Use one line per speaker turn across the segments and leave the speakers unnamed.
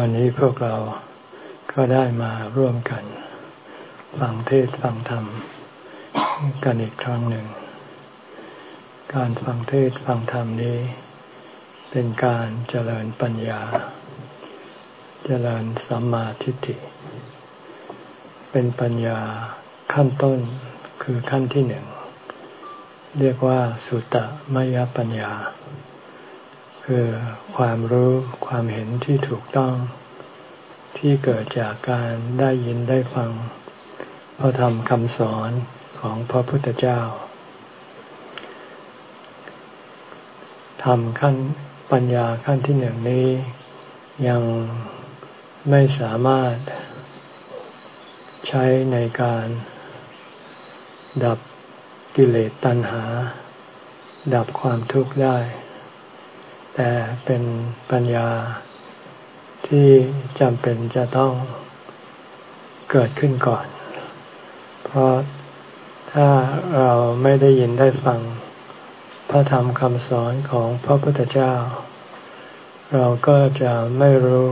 วันนี้พวกเราก็ได้มาร่วมกัน ฟังเทศฟังธรรม กันอีกครั้งหนึ่ง การฟังเทศฟังธรรมนี้ เป็นการเจริญปัญญา เจริญสัมมาทิฏฐิ เป็นปัญญาขั้นต้นคือขั้นที่หนึ่ง เรียกว่าสุตตมยปัญญา คือความรู้ความเห็นที่ถูกต้องที่เกิดจากการได้ยินได้ฟังพระธรรมคำสอนของพระพุทธเจ้าทำขั้นปัญญาขั้นที่หนึ่งนี้ยังไม่สามารถใช้ในการดับกิเลสตัณหา ดับความทุกข์ได้ แต่เป็นปัญญาที่จำเป็นจะต้องเกิดขึ้นก่อน เพราะถ้าเราไม่ได้ยินได้ฟังพระธรรมคำสอนของพระพุทธเจ้า เราก็จะไม่รู้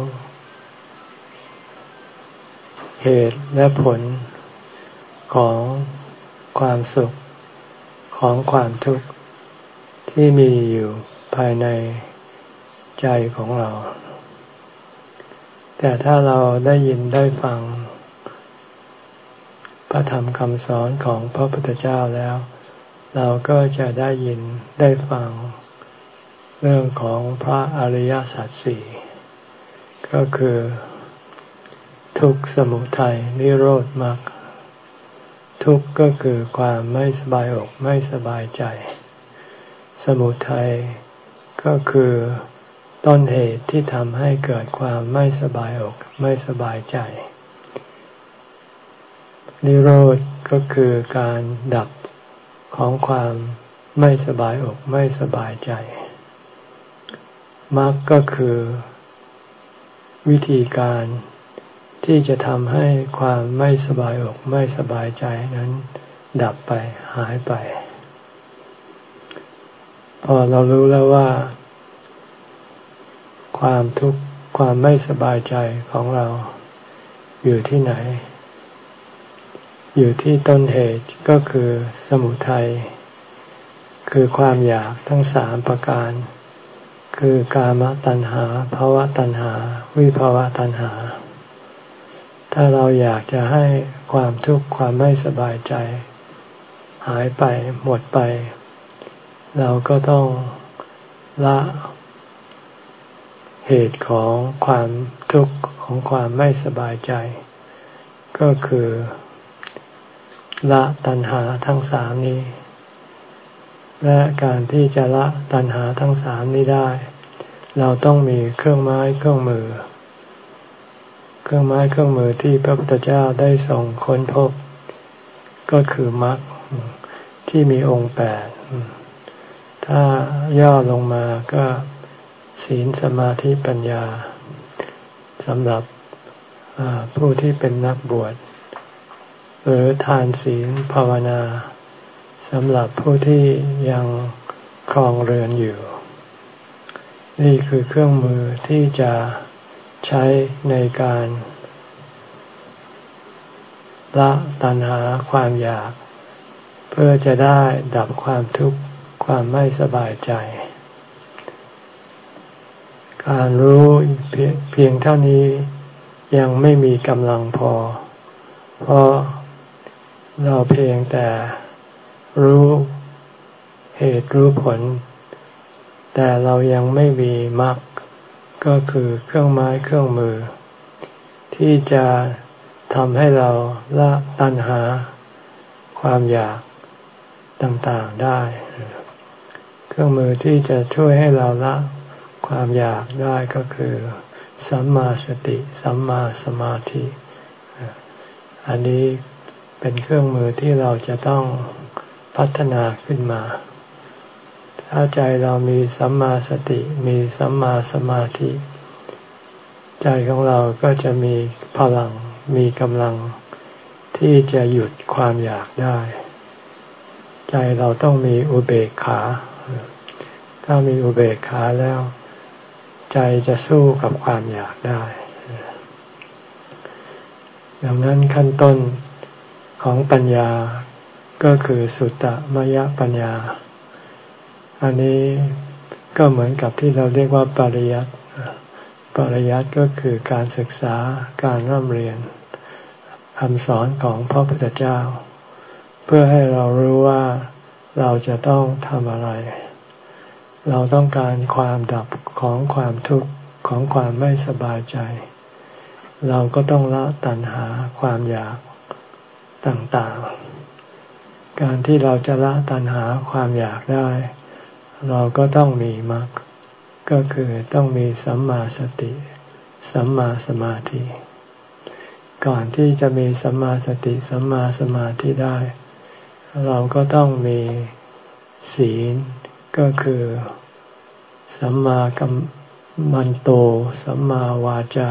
เหตุและผลของความสุขของความทุกข์ที่มีอยู่ภายใน ใจของเรา แต่ถ้าเราได้ยินได้ฟัง พระธรรมคำสอนของพระพุทธเจ้าแล้ว เราก็จะได้ยินได้ฟัง เรื่องของพระอริยสัจสี่ก็คือ ทุกสมุทัยนิโรธมรรคทุกข์ก็คือความไม่สบายอกไม่สบายใจ สมุทัยก็คือ ต้นเหตุที่ทำให้เกิดความไม่สบายอกไม่สบายใจ นิโรธก็คือการดับของความไม่สบายอกไม่สบายใจมรรคก็คือ วิธีการที่จะทำให้ความไม่สบายอกไม่สบายใจนั้น ดับไปหายไป พอเรารู้แล้วว่า ความทุกข์ความไม่สบายใจของเราอยู่ที่ไหน อยู่ที่ต้นเหตุก็คือสมุทัย คือความอยากทั้งสามประการ คือกามตัณหาภาวะตัณหา วิภาวะตัณหา ถ้าเราอยากจะให้ความทุกข์ความไม่สบายใจ หายไปหมดไป เราก็ต้องละ เหตุของความทุกข์ของความไม่สบายใจ ก็คือละตัณหาทั้งสามนี้ และการที่จะละตัณหาทั้งสามนี้ได้ เราต้องมีเครื่องไม้เครื่องมือ เครื่องไม้เครื่องมือที่พระพุทธเจ้าได้ส่งค้นพบ ก็คือมรรคที่มีองค์แปดถ้าย่อลงมาก็ ศีลสมาธิปัญญาสำหรับผู้ที่เป็นนักบวช หรือทานศีลภาวนาสำหรับผู้ที่ยังครองเรือนอยู่ นี่คือเครื่องมือที่จะใช้ในการละตัณหาความอยาก เพื่อจะได้ดับความทุกข์ความไม่สบายใจ การรู้เพียงเท่านี้ยังไม่มีกำลังพอ เพราะเราเพียงแต่รู้เหตุรู้ผล แต่เรายังไม่มีมรรคก็คือเครื่องไม้เครื่องมือ ที่จะทำให้เราละตัณหา ความอยากต่างๆได้ เครื่องมือที่จะช่วยให้เราละ ความอยากได้ก็คือสัมมาสติ สัมมาสมาธิ อันนี้เป็นเครื่องมือที่เราจะต้องพัฒนาขึ้นมา ถ้าใจเรามีสัมมาสติ มีสัมมาสมาธิ ใจของเราก็จะมีพลัง มีกำลัง ที่จะหยุดความอยากได้ ใจเราต้องมีอุเบกขา ถ้ามีอุเบกขาแล้ว ใจจะสู้กับความอยากได้ ดังนั้นขั้นต้นของปัญญาก็คือสุตตมยปัญญา อันนี้ก็เหมือนกับที่เราเรียกว่าปริยัติปริยัติก็คือการศึกษาการร่ำเรียนคำสอนของพระพุทธเจ้า เพื่อให้เรารู้ว่าเราจะต้องทำอะไร เราต้องการความดับของความทุกข์ของความไม่สบายใจ เราก็ต้องละตัณหาความอยากต่างๆ การที่เราจะละตัณหาความอยากได้ เราก็ต้องมีมรรคก็คือต้องมีสัมมาสติ สัมมาสมาธิ ก่อนที่จะมีสัมมาสติ สัมมาสมาธิได้ เราก็ต้องมีศีล ก็คือสัมมากัมมันโต สัมมาวาจา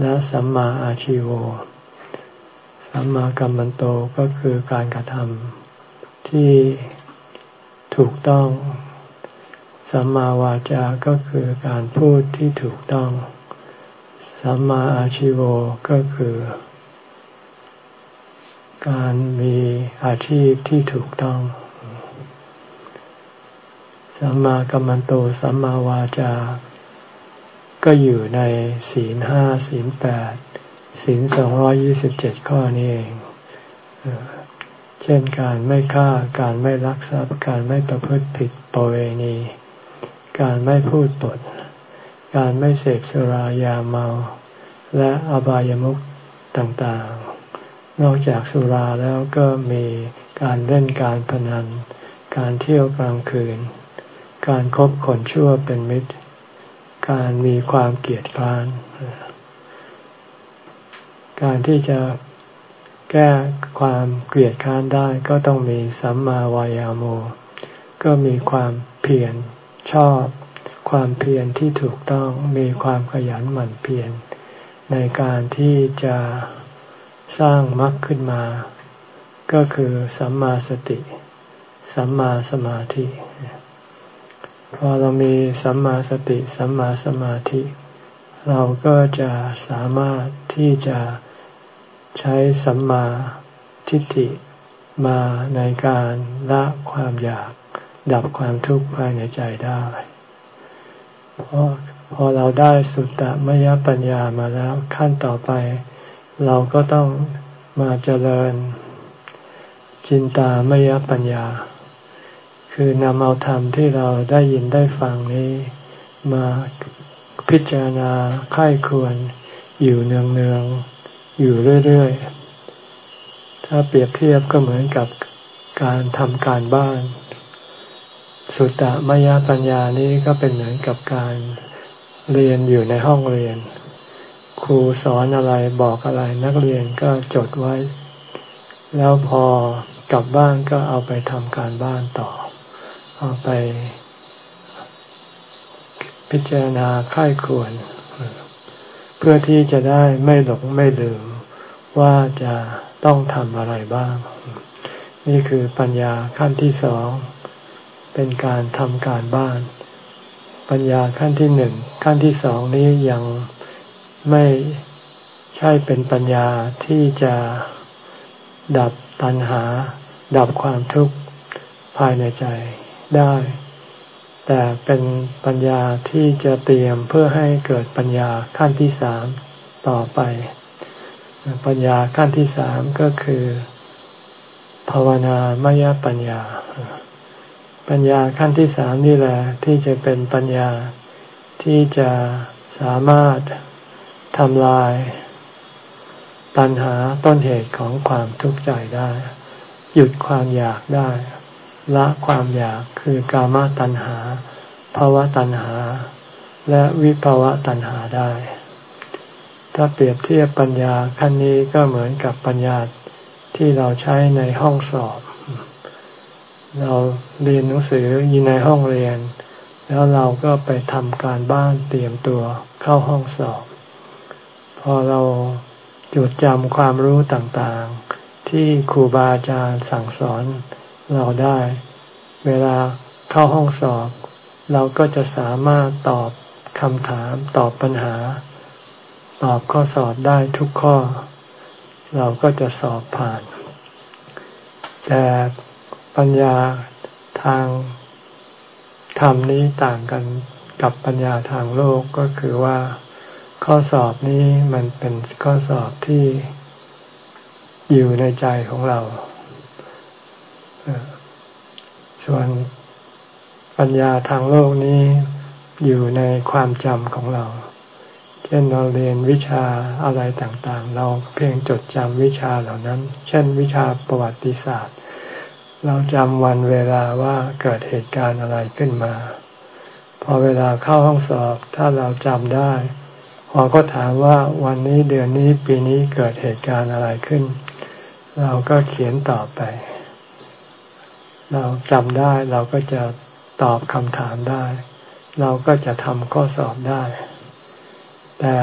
และสัมมาอาชิโว สัมมากัมมันโตก็คือการกระทำที่ถูกต้อง สัมมาวาจาก็คือการพูดที่ถูกต้อง สัมมาอาชิโวก็คือ การมีอาชีพที่ถูกต้อง สัมมากัมมันโตสัมมาวาจา ก็อยู่ในศีลห้าศีลแปดศีลสองร้อยี่สิบเจ็ดข้อนี้เอง เช่นการไม่ฆ่า การไม่ลักทรัพย์ การไม่ประพฤติผิดประเวณี การไม่พูดปด การไม่เสพสุรายาเมา และอบายามุขต่างๆ นอกจากสุราแล้วก็มีการเล่นการพนัน การเที่ยวกลางคืน การครบคนชั่วเป็นมิตร การมีความเกลียดคร้าน การที่จะแก้ความเกลียดค้านได้ก็ต้องมีสัมมาวายาโม ก็มีความเพียรชอบ ความเพียรที่ถูกต้องมีความขยันหมั่นเพียรในการที่จะสร้างมรรคขึ้นมา ก็คือสัมมาสติ สัมมาสมาธิ พอเรามีสัมมาสติสัมมาสมาธิ เราก็จะสามารถที่จะใช้สัมมาทิฏฐิมาในการละความอยากดับความทุกข์ภายในใจได้เพราะพอเราได้สุตตะมยปัญญามาแล้วขั้นต่อไป เราก็ต้องมาเจริญจินตามยปัญญา คือนำเอาธรรมที่เราได้ยินได้ฟังนี้ มาพิจารณาค่ายควรอยู่เนืองๆอยู่เรื่อยๆ ถ้าเปรียบเทียบก็เหมือนกับการทำการบ้าน สุตตะมยปัญญานี้ก็เป็นเหมือนกับการเรียนอยู่ในห้องเรียน ครูสอนอะไรบอกอะไรนักเรียนก็จดไว้ แล้วพอกลับบ้านก็เอาไปทำการบ้านต่อ เอาไปพิจารณาค่ายควร เพื่อที่จะได้ไม่หลงไม่ลืมว่าจะต้องทำอะไรบ้าง นี่คือปัญญาขั้นที่สอง เป็นการทำการบ้าน ปัญญาขั้นที่หนึ่งขั้นที่สองนี้ยังไม่ใช่เป็นปัญญาที่จะดับตัณหา ดับความทุกข์ภายในใจ ได้ แต่เป็นปัญญาที่จะเตรียมเพื่อให้เกิดปัญญาขั้นที่สามต่อไป ปัญญาขั้นที่สามก็คือ ภาวนามยปัญญา ปัญญาขั้นที่สามนี่แหละที่จะเป็นปัญญาที่จะสามารถทำลาย ตัณหาต้นเหตุของความทุกข์ใจได้ หยุดความอยากได้ ละความอยากคือกามตัณหาภาวะตัณหา และวิภาวะตัณหาได้ ถ้าเปรียบเทียบปัญญาขั้นนี้ก็เหมือนกับปัญญาที่เราใช้ในห้องสอบ เราเรียนหนังสืออยู่ในห้องเรียน แล้วเราก็ไปทำการบ้านเตรียมตัวเข้าห้องสอบ พอเราจดจำความรู้ต่างๆ ที่ครูบาอาจารย์สั่งสอน เราได้ เวลาเข้าห้องสอบ เราก็จะสามารถตอบคำถามตอบปัญหา ตอบข้อสอบได้ทุกข้อ เราก็จะสอบผ่าน แต่ปัญญาทางธรรมนี้ต่างกันกับปัญญาทางโลกก็คือว่า ข้อสอบนี้มันเป็นข้อสอบที่อยู่ในใจของเรา ส่วนปัญญาทางโลกนี้อยู่ในความจำของเรา เช่นเราเรียนวิชาอะไรต่างๆ เราเพียงจดจำวิชาเหล่านั้น เช่นวิชาประวัติศาสตร์ เราจำวันเวลาว่าเกิดเหตุการณ์อะไรขึ้นมา พอเวลาเข้าห้องสอบถ้าเราจำได้พอก็ถามว่าวันนี้เดือนนี้ปีนี้เกิดเหตุการณ์อะไรขึ้น เราก็เขียนตอบไป เราจำได้เราก็จะตอบคำถามได้ เราก็จะทำข้อสอบได้ แต่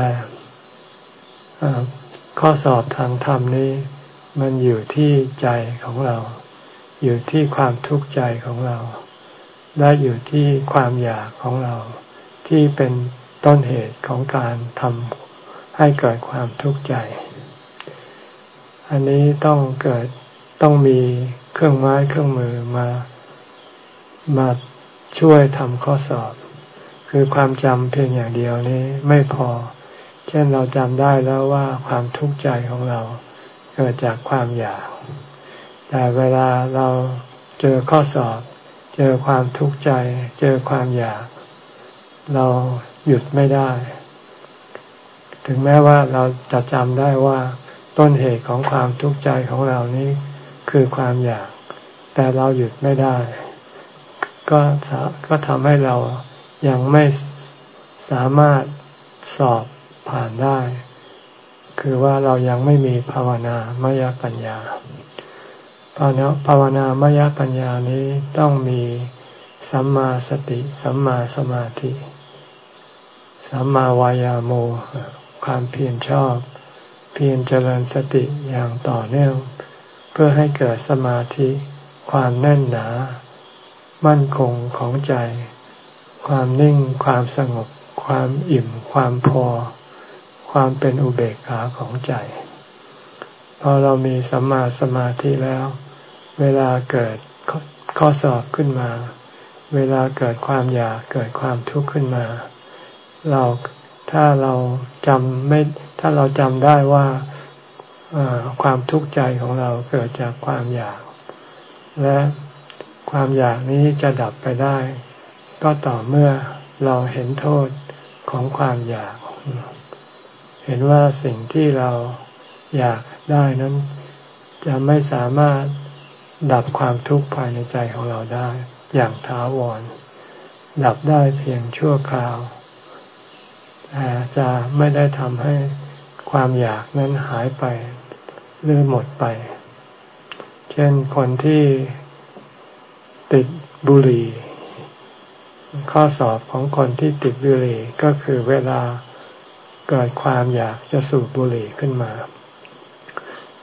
ข้อสอบทางธรรมนี้ มันอยู่ที่ใจของเรา อยู่ที่ความทุกข์ใจของเรา และอยู่ที่ความอยากของเรา ที่เป็นต้นเหตุของการทำให้เกิดความทุกข์ใจ อันนี้ต้องเกิดต้องมี เครื่องไม้เครื่องมือมามาช่วยทำข้อสอบ คือความจำเพียงอย่างเดียวนี้ไม่พอ เช่นเราจำได้แล้วว่าความทุกข์ใจของเราเกิดจากความอยาก แต่เวลาเราเจอข้อสอบ เจอความทุกข์ใจ เจอความอยาก เราหยุดไม่ได้ ถึงแม้ว่าเราจะจำได้ว่าต้นเหตุของความทุกข์ใจของเรานี้ คือความอยาก แต่เราหยุดไม่ได้ ก็ก็ทำให้เรายังไม่สามารถสอบผ่านได้ คือว่าเรายังไม่มีภาวนามยปัญญาภาวนาภาวนามยปัญญานี้ต้องมีสัมมาสติ สัมมาสมาธิ สัมมาวายาโม ความเพียรชอบ เพียรเจริญสติอย่างต่อเนื่อง เพื่อให้เกิดสมาธิความแน่นหนา มั่นคงของใจ ความนิ่ง ความสงบ ความอิ่ม ความพอ ความเป็นอุเบกขาของใจ พอเรามีสัมมาสมาธิแล้ว เวลาเกิดข้อสอบขึ้นมา เวลาเกิดความอยากเกิดความทุกข์ขึ้นมา เราถ้าเราจำไม่ถ้าเราจำได้ว่า ความทุกข์ใจของเราเกิดจากความอยาก และความอยากนี้จะดับไปได้ ก็ต่อเมื่อเราเห็นโทษของความอยาก เห็นว่าสิ่งที่เราอยากได้นั้น จะไม่สามารถดับความทุกข์ภายในใจของเราได้ อย่างถาวร ดับได้เพียงชั่วคราวแต่จะไม่ได้ทำให้ความอยากนั้นหายไป หรือหมดไป เช่นคนที่ติดบุหรี่ ข้อสอบของคนที่ติดบุหรี่ก็คือเวลาเกิดความอยากจะสูบบุหรี่ขึ้นมา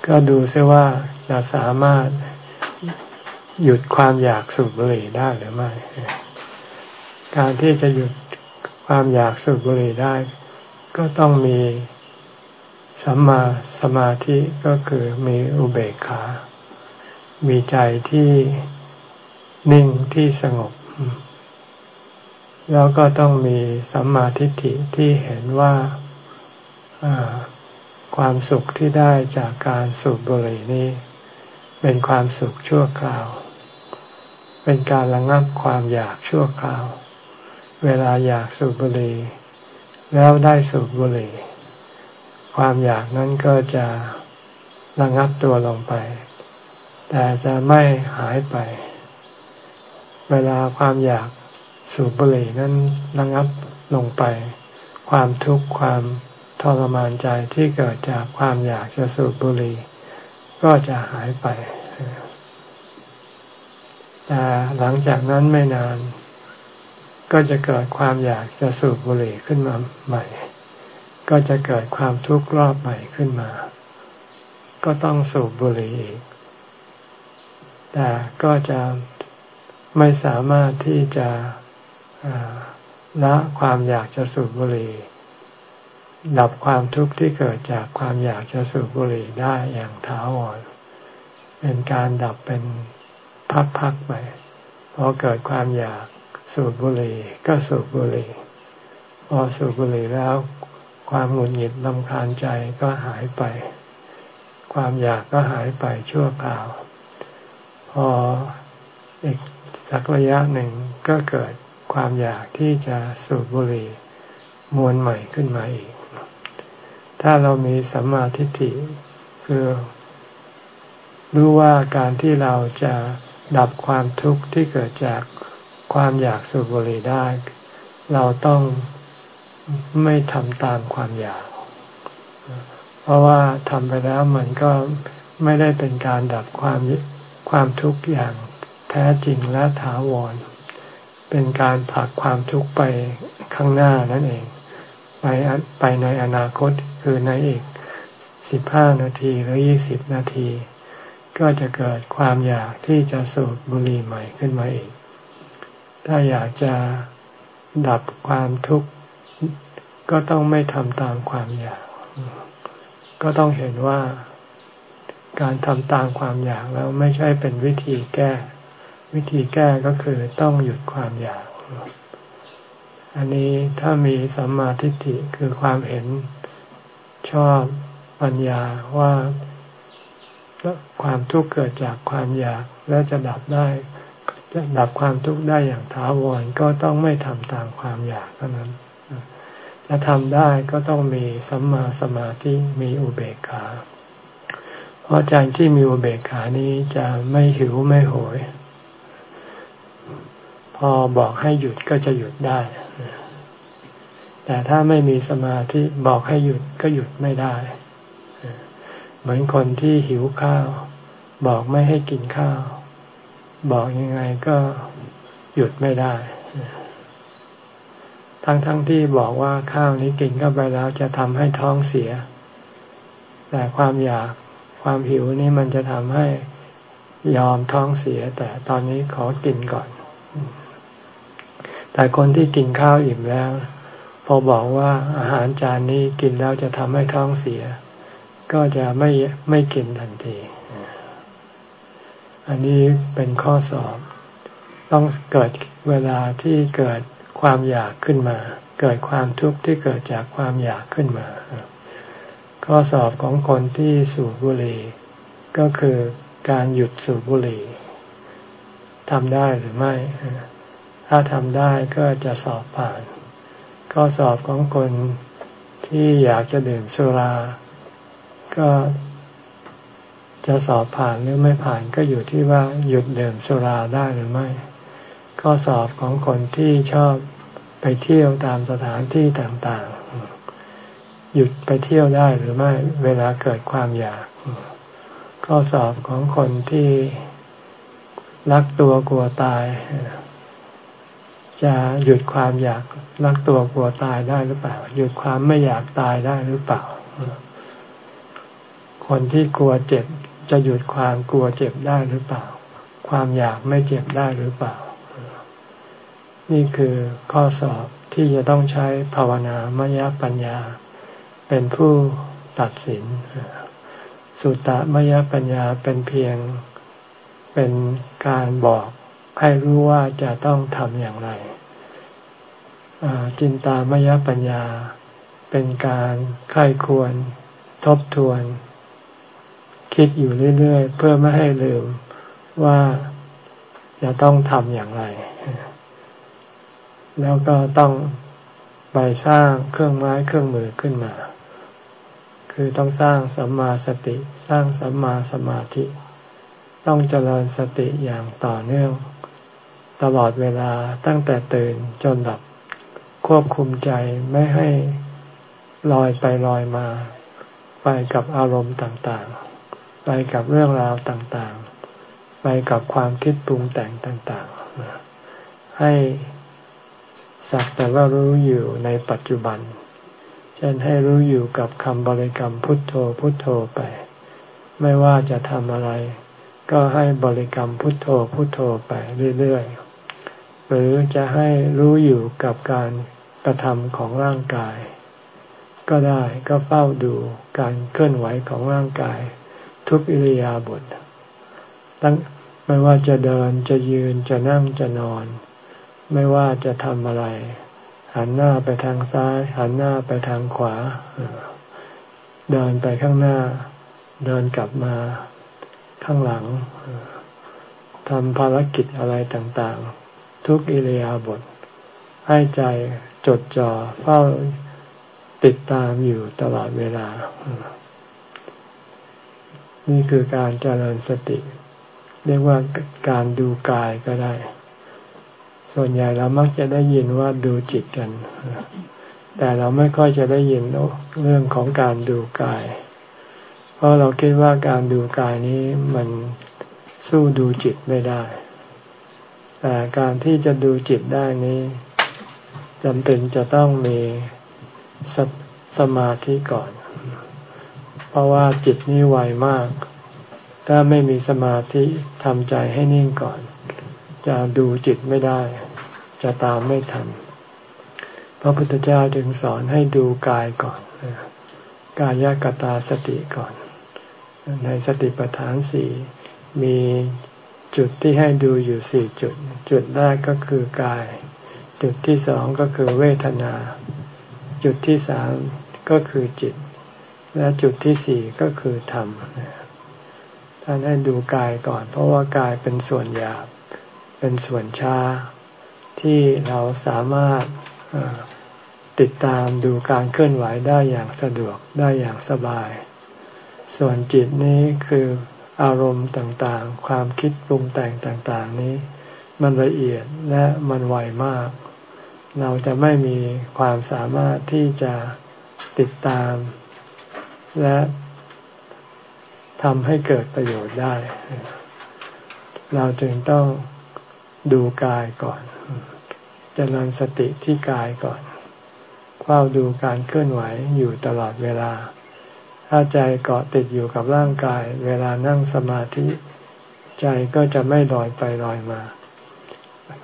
ก็ดูซิว่าจะสามารถหยุดความอยากสูบบุหรี่ได้หรือไม่ การที่จะหยุดความอยากสูบบุหรี่ได้ ก็ต้องมี สัมมาสมาธิก็คือมีอุเบกขา มีใจที่นิ่งที่สงบ แล้วก็ต้องมีสัมมาทิฏฐิที่เห็นว่าความสุขที่ได้จากการสูบบุหรี่นี้ เป็นความสุขชั่วคราว เป็นการระงับความอยากชั่วคราว เวลาอยากสูบบุหรี่แล้วได้สูบบุหรี่ ความอยากนั้นก็จะระงับตัวลงไป แต่จะไม่หายไป เวลาความอยากสูบบุหรี่นั้นระงับลงไป ความทุกข์ความทรมานใจที่เกิดจากความอยากจะสูบบุหรี่ก็จะหายไป แต่หลังจากนั้นไม่นาน ก็จะเกิดความอยากจะสูบบุหรี่ขึ้นมาใหม่ ก็จะเกิดความทุกข์รอบใหม่ขึ้นมา ก็ต้องสูบบุหรี่อีก แต่ก็จะไม่สามารถที่จะละความอยากจะสูบบุหรี่ดับความทุกข์ที่เกิดจากความอยากจะสูบบุหรี่ได้อย่างถาวรเป็นการดับเป็นพักๆไปพอเกิดความอยากสูบบุหรี่ก็สูบบุหรี่พอสูบบุหรี่แล้ว ความหงุดหงิดลำคาญใจก็หายไป ความอยากก็หายไปชั่วคราว พออีกสักระยะหนึ่งก็เกิดความอยากที่จะสูบบุหรี่มวลใหม่ขึ้นมาอีก ถ้าเรามีสัมมาทิฏฐิคือรู้ว่าการที่เราจะดับความทุกข์ที่เกิดจากความอยากสูบบุหรี่ได้ เราต้อง ไม่ทำตามความอยาก เพราะว่าทำไปแล้วมันก็ไม่ได้เป็นการดับความความทุกข์อย่างแท้จริงและถาวร เป็นการผลักความทุกข์ไปข้างหน้านั่นเอง ไปไปในอนาคตคือในอีกสิบห้านาทีหรือยี่สิบนาที ก็จะเกิดความอยากที่จะสูบบุหรี่ใหม่ขึ้นมาอีก ถ้าอยากจะดับความทุกข์ ก็ต้องไม่ทำตามความอยาก ก็ต้องเห็นว่าการทำตามความอยากแล้วไม่ใช่เป็นวิธีแก้ วิธีแก้ก็คือต้องหยุดความอยาก อันนี้ถ้ามีสัมมาทิฏฐิคือความเห็นชอบปัญญาว่าความทุกข์เกิดจากความอยากและจะดับได้ จะดับความทุกข์ได้อย่างถาวรก็ต้องไม่ทำตามความอยากเท่านั้น จะทำได้ก็ต้องมีสัมมาสมาธิมีอุเบกขา เพราะใจที่มีอุเบกขานี้จะไม่หิวไม่โหย พอบอกให้หยุดก็จะหยุดได้ แต่ถ้าไม่มีสมาธิบอกให้หยุดก็หยุดไม่ได้ เหมือนคนที่หิวข้าว บอกไม่ให้กินข้าว บอกยังไงก็หยุดไม่ได้ ทั้งๆทที่บอกว่าข้าวนี้กินเข้าไปแล้วจะทำให้ท้องเสีย แต่ความอยากความหิวนี่มันจะทำให้ยอมท้องเสีย แต่ตอนนี้ขอกินก่อน แต่คนที่กินข้าวอิ่มแล้ว พอบอกว่าอาหารจานนี้กินแล้วจะทำให้ท้องเสีย ก็จะไม่ไม่กินทันที อันนี้เป็นข้อสอบ ต้องเกิดเวลาที่เกิด ความอยากขึ้นมา เกิดความทุกข์ที่เกิดจากความอยากขึ้นมา ข้อสอบของคนที่สูบบุหรี่ก็คือการหยุดสูบบุหรี่ทำได้หรือไม่ ถ้าทำได้ก็จะสอบผ่าน ข้อสอบของคนที่อยากจะดื่มสุรา ก็จะสอบผ่านหรือไม่ผ่านก็อยู่ที่ว่าหยุดดื่มสุราได้หรือไม่ ข้อสอบของคนที่ชอบไปเที่ยวตามสถานที่ต่างๆ หยุดไปเที่ยวได้หรือไม่เวลาเกิดความอยาก ข้อสอบของคนที่รักตัวกลัวตาย จะหยุดความอยากรักตัวกลัวตายได้หรือเปล่า หยุดความไม่อยากตายได้หรือเปล่า คนที่กลัวเจ็บจะหยุดความกลัวเจ็บได้หรือเปล่า ความอยากไม่เจ็บได้หรือเปล่า นี่คือข้อสอบที่จะต้องใช้ภาวนามยปัญญา เป็นผู้ตัดสิน สุตตมยปัญญาเป็นเพียงเป็นการบอกให้รู้ว่าจะต้องทำอย่างไร จินตามยปัญญา เป็นการไข้ควร ทบทวน คิดอยู่เรื่อย ๆ เพื่อไม่ให้ลืมว่าจะต้องทำอย่างไร แล้วก็ต้องไปสร้างเครื่องไม้เครื่องมือขึ้นมา คือต้องสร้างสัมมาสติ สร้างสัมมาสมาธิ ต้องเจริญสติอย่างต่อเนื่อง ตลอดเวลาตั้งแต่ตื่นจนหลับควบคุมใจไม่ให้ลอยไปลอยมา ไปกับอารมณ์ต่างๆ ไปกับเรื่องราวต่างๆ ไปกับความคิดปรุงแต่งต่างๆ ให้ สักแต่ว่ารู้อยู่ในปัจจุบัน เช่นให้รู้อยู่กับคำบริกรรมพุทโธพุทโธไป ไม่ว่าจะทำอะไร ก็ให้บริกรรมพุทโธพุทโธไปเรื่อยๆ หรือจะให้รู้อยู่กับการกระทำของร่างกาย ก็ได้ก็เฝ้าดูการเคลื่อนไหวของร่างกาย ทุกอิริยาบถตั้งไม่ว่าจะเดินจะยืนจะนั่งจะนอน ไม่ว่าจะทำอะไร หันหน้าไปทางซ้าย หันหน้าไปทางขวา เดินไปข้างหน้า เดินกลับมาข้างหลังทำภารกิจอะไรต่างๆ ทุกอิริยาบถให้ใจจดจ่อเฝ้าติดตามอยู่ตลอดเวลา นี่คือการเจริญสติ เรียกว่าการดูกายก็ได้ ส่วนใหญ่เรามักจะได้ยินว่าดูจิตกัน แต่เราไม่ค่อยจะได้ยินเรื่องของการดูกาย เพราะเราคิดว่าการดูกายนี้มันสู้ดูจิตไม่ได้ แต่การที่จะดูจิตได้นี้จำเป็นจะต้องมีสสมาธิก่อน เพราะว่าจิตนี้ไวมาก ถ้าไม่มีสมาธิทำใจให้นิ่งก่อน จะดูจิตไม่ได้ จะตามไม่ทันพระพุทธเจ้าจึงสอนให้ดูกายก่อนกายกตาสติก่อน ในสติปัฏฐานสี่มีจุดที่ให้ดูอยู่สี่จุด จุดแรกก็คือกาย จุดที่สองก็คือเวทนา จุดที่สามก็คือจิต และจุดที่สี่ก็คือธรรมท่านให้ดูกายก่อน เพราะว่ากายเป็นส่วนหยาบ เป็นส่วนช้า ที่เราสามารถติดตามดูการเคลื่อนไหวได้อย่างสะดวกได้อย่างสบาย ส่วนจิตนี้คืออารมณ์ต่างๆ ความคิดปรุงแต่งต่างๆนี้ มันละเอียดและมันไวมาก เราจะไม่มีความสามารถที่จะติดตาม และทำให้เกิดประโยชน์ได้ เราจึงต้อง ดูกายก่อนจเจริญสติที่กายก่อนเฝ้าดูการเคลื่อนไหวอยู่ตลอดเวลา ถ้าใจเกาะติดอยู่กับร่างกาย เวลานั่งสมาธิ ใจก็จะไม่ลอยไปลอยมา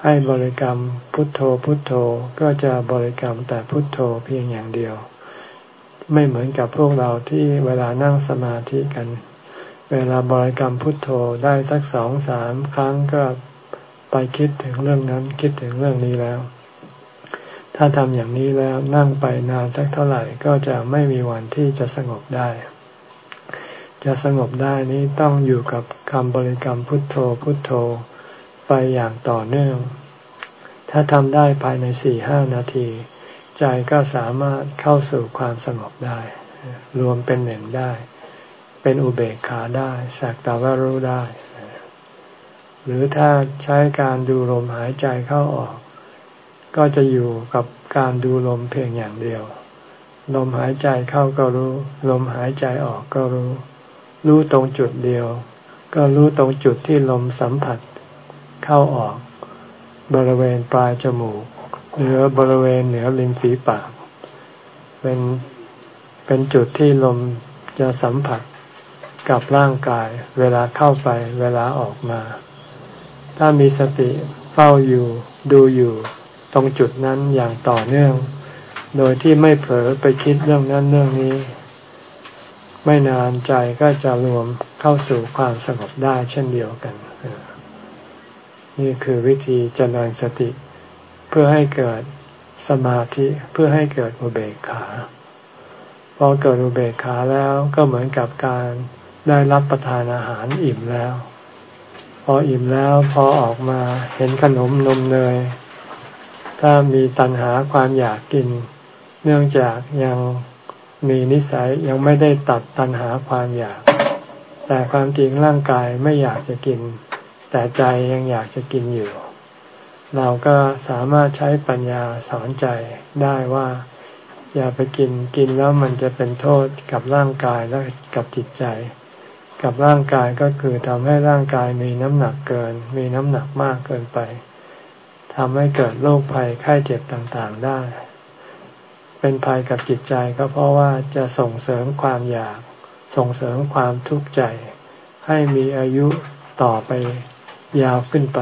ให้บริกรรมพุทโธพุทโธก็จะบริกรรมแต่พุทโธเพียงอย่างเดียว ไม่เหมือนกับพวกเราที่เวลานั่งสมาธิกัน เวลาบริกรรมพุทโธได้สักสองสามครั้งก็ ไปคิดถึงเรื่องนั้นคิดถึงเรื่องนี้แล้ว ถ้าทำอย่างนี้แล้วนั่งไปนานสักเท่าไหร่ก็จะไม่มีวันที่จะสงบได้ จะสงบได้นี้ต้องอยู่กับคำบริกรรมพุทโธพุทโธไปอย่างต่อเนื่อง ถ้าทำได้ภายในสี่ห้านาที ใจก็สามารถเข้าสู่ความสงบได้ รวมเป็นหนึ่งได้ เป็นอุเบกขาได้สักต่ว่ารู้ได้ หรือถ้าใช้การดูลมหายใจเข้าออก ก็จะอยู่กับการดูลมเพียงอย่างเดียว ลมหายใจเข้าก็รู้ ลมหายใจออกก็รู้ รู้ตรงจุดเดียว ก็รู้ตรงจุดที่ลมสัมผัส เข้าออก บริเวณปลายจมูกหรือบริเวณเหนือริมฝีปาก เป็นเป็นจุดที่ลมจะสัมผัสกับร่างกาย เวลาเข้าไปเวลาออกมา ถ้ามีสติเฝ้าอยู่ดูอยู่ ตรงจุดนั้นอย่างต่อเนื่อง โดยที่ไม่เผลอไปคิดเรื่องนั้นเรื่องนี้ ไม่นานใจก็จะรวมเข้าสู่ความสงบได้เช่นเดียวกัน นี่คือวิธีเจริญสติ เพื่อให้เกิดสมาธิเพื่อให้เกิดอุเบกขา พอเกิดอุเบกขาแล้วก็เหมือนกับการได้รับประทานอาหารอิ่มแล้ว พออิ่มแล้วพอออกมาเห็นขนมนมเนย ถ้ามีตัณหาความอยากกิน เนื่องจากยังมีนิสัยยังไม่ได้ตัดตัณหาความอยาก แต่ความจริงร่างกายไม่อยากจะกิน แต่ใจยังอยากจะกินอยู่ เราก็สามารถใช้ปัญญาสอนใจได้ว่า อย่าไปกินกินแล้วมันจะเป็นโทษกับร่างกายและกับจิตใจ กับร่างกายก็คือทำให้ร่างกายมีน้ำหนักเกิน มีน้ำหนักมากเกินไปทำให้เกิดโรคภัยไข้เจ็บต่างๆได้ เป็นภัยกับจิตใจก็เพราะว่าจะส่งเสริมความอยาก ส่งเสริมความทุกข์ใจ ให้มีอายุต่อไปยาวขึ้นไป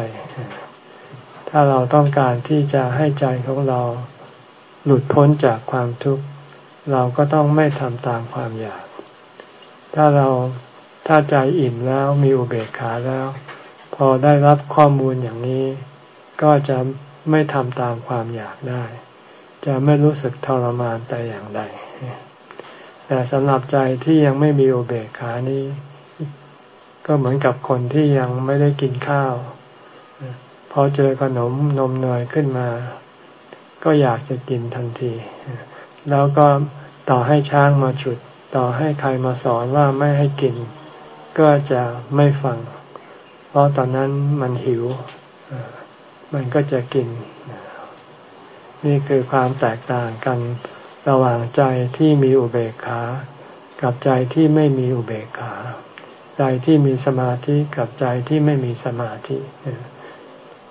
ถ้าเราต้องการที่จะให้ใจของเราหลุดพ้นจากความทุกข์ เราก็ต้องไม่ทำตามความอยาก ถ้าเรา ถ้าใจอิ่มแล้วมีอุเบกขาแล้ว พอได้รับข้อมูลอย่างนี้ ก็จะไม่ทำตามความอยากได้ จะไม่รู้สึกทรมานแต่อย่างใดแต่สำหรับใจที่ยังไม่มีอุเบกขานี้ ก็เหมือนกับคนที่ยังไม่ได้กินข้าว พอเจอขนมนมเนยขึ้นมา ก็อยากจะกินทันที แล้วก็ต่อให้ช้างมาฉุด ต่อให้ใครมาสอนว่าไม่ให้กิน ก็จะไม่ฟัง เพราะตอนนั้นมันหิว มันก็จะกิน นี่คือความแตกต่างกันระหว่างใจที่มีอุเบกขา กับใจที่ไม่มีอุเบกขา ใจที่มีสมาธิกับใจที่ไม่มีสมาธิ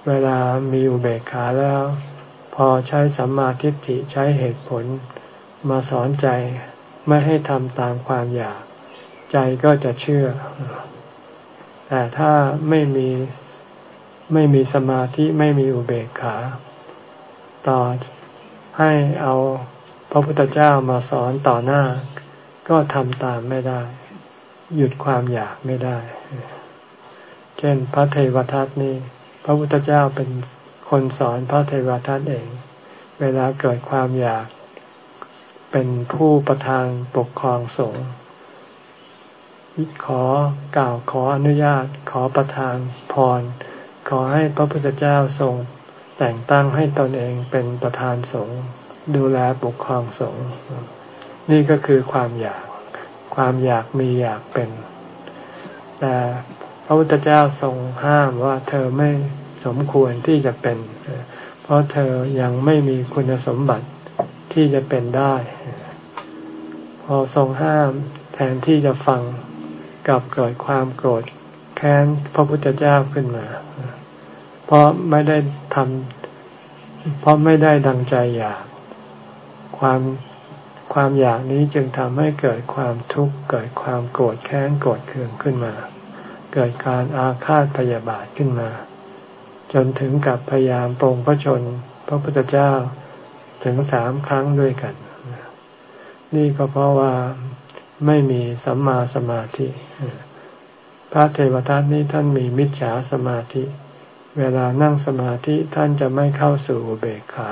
เวลามีอุเบกขาแล้ว พอใช้สัมมาทิฏฐิใช้เหตุผล มาสอนใจไม่ให้ทำตามความอยาก ใจก็จะเชื่อ แต่ถ้าไม่มีไม่มีสมาธิไม่มีอุเบกขา ต่อให้เอาพระพุทธเจ้ามาสอนต่อหน้า ก็ทำตามไม่ได้ หยุดความอยากไม่ได้ เช่นพระเทวทัตนี่ พระพุทธเจ้าเป็นคนสอนพระเทวทัตเอง เวลาเกิดความอยาก เป็นผู้ประทานปกครองสงฆ์ ขอกล่าวขออนุญาตขอประทานพร ขอให้พระพุทธเจ้าทรงแต่งตั้งให้ตนเองเป็นประธานสงฆ์ดูแลปกครองสงฆ์นี่ก็คือความอยาก ความอยากมีอยากเป็น แต่พระพุทธเจ้าทรงห้ามว่าเธอไม่สมควรที่จะเป็น เพราะเธอยังไม่มีคุณสมบัติที่จะเป็นได้ พอทรงห้ามแทนที่จะฟัง กับเกิดความโกรธแค้นพระพุทธเจ้าขึ้นมา เพราะไม่ได้ทำเพราะไม่ได้ดังใจอยาก ความความอยากนี้จึงทำให้เกิดความทุกข์เกิดความโกรธแค้นโกรธเคืองขึ้นมา เกิดการอาฆาตพยาบาทขึ้นมา จนถึงกับพยายามปรงพระชนพระพุทธเจ้าถึงสามครั้งด้วยกัน นี่ก็เพราะว่า ไม่มีสัมมาสมาธิ พระเทวทัตนี้ท่านมีมิจฉาสมาธิ เวลานั่งสมาธิท่านจะไม่เข้าสู่เบกขา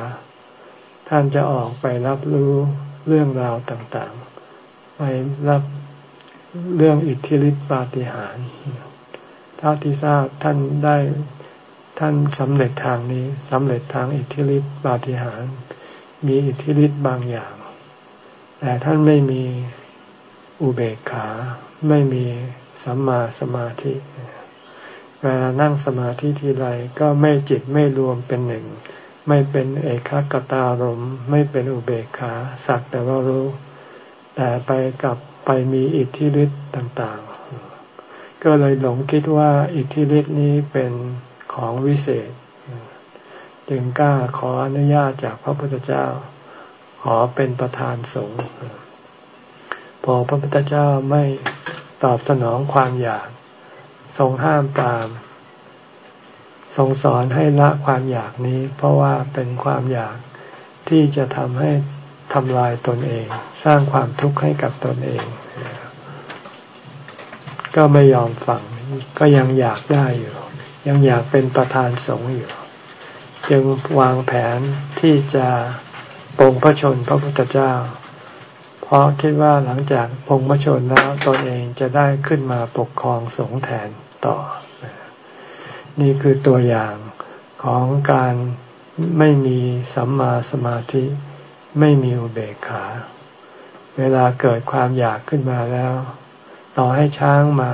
ท่านจะออกไปรับรู้เรื่องราวต่างๆ ไปรับเรื่องอิทธิฤทธิปาฏิหาริย์เท่าที่ทราบท่านได้ท่านสำเร็จทางนี้สำเร็จทางอิทธิฤทธิปาฏิหาริย์มีอิทธิฤทธิ์บางอย่าง แต่ท่านไม่มี อุเบกขา ไม่มีสัมมาสมาธิเวลานั่งสมาธิทีไรก็ไม่จิตไม่รวมเป็นหนึ่ง ไม่เป็นเอกคตารมไม่เป็นอุเบกขาสักแต่ว่ารู้ แต่ไปกับไปมีอิทธิฤทธิ์ต่างๆ ก็เลยหลงคิดว่าอิทธิฤทธิ์นี้เป็นของวิเศษ จึงกล้าขออนุญาตจากพระพุทธเจ้า ขอเป็นประธานสงฆ์ อพระพุทธเจ้าไม่ตอบสนองความอยาก ทรงห้ามปราม ทรงสอนให้ละความอยากนี้ เพราะว่าเป็นความอยากที่จะทำให้ทำลายตนเอง สร้างความทุกข์ให้กับตนเอง ก็ไม่ยอมฟัง ก็ยังอยากได้อยู่ ยังอยากเป็นประธานสงฆ์อยู่ จึงวางแผนที่จะปรงพระชนพระพุทธเจ้า เพราะคิดว่าหลังจากปรงพระชนแล้วตนเองจะได้ขึ้นมาปกครองสงฆ์แทนต่อ นี่คือตัวอย่างของการไม่มีสัมมาสมาธิ ไม่มีอุเบกขา เวลาเกิดความอยากขึ้นมาแล้ว ต่อให้ช้างมา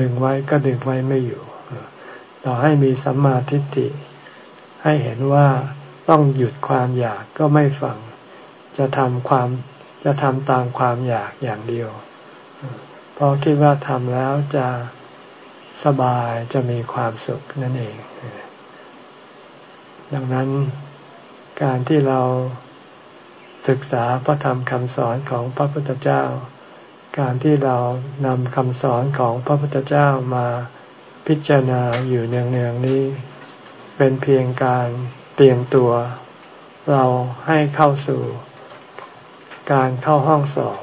ดึงไว้ก็ดึงไว้ไม่อยู่ ต่อให้มีสัมมาทิฏฐิ ให้เห็นว่าต้องหยุดความอยากก็ไม่ฟัง จะทำความ จะทำตามความอยากอย่างเดียว เพราะคิดว่าทำแล้วจะสบายจะมีความสุขนั่นเอง ดังนั้นการที่เราศึกษาพระธรรมคำสอนของพระพุทธเจ้า การที่เรานำคำสอนของพระพุทธเจ้ามาพิจารณาอยู่เนืองๆนี้ เป็นเพียงการเตรียมตัว เราให้เข้าสู่ การเข้าห้องสอบ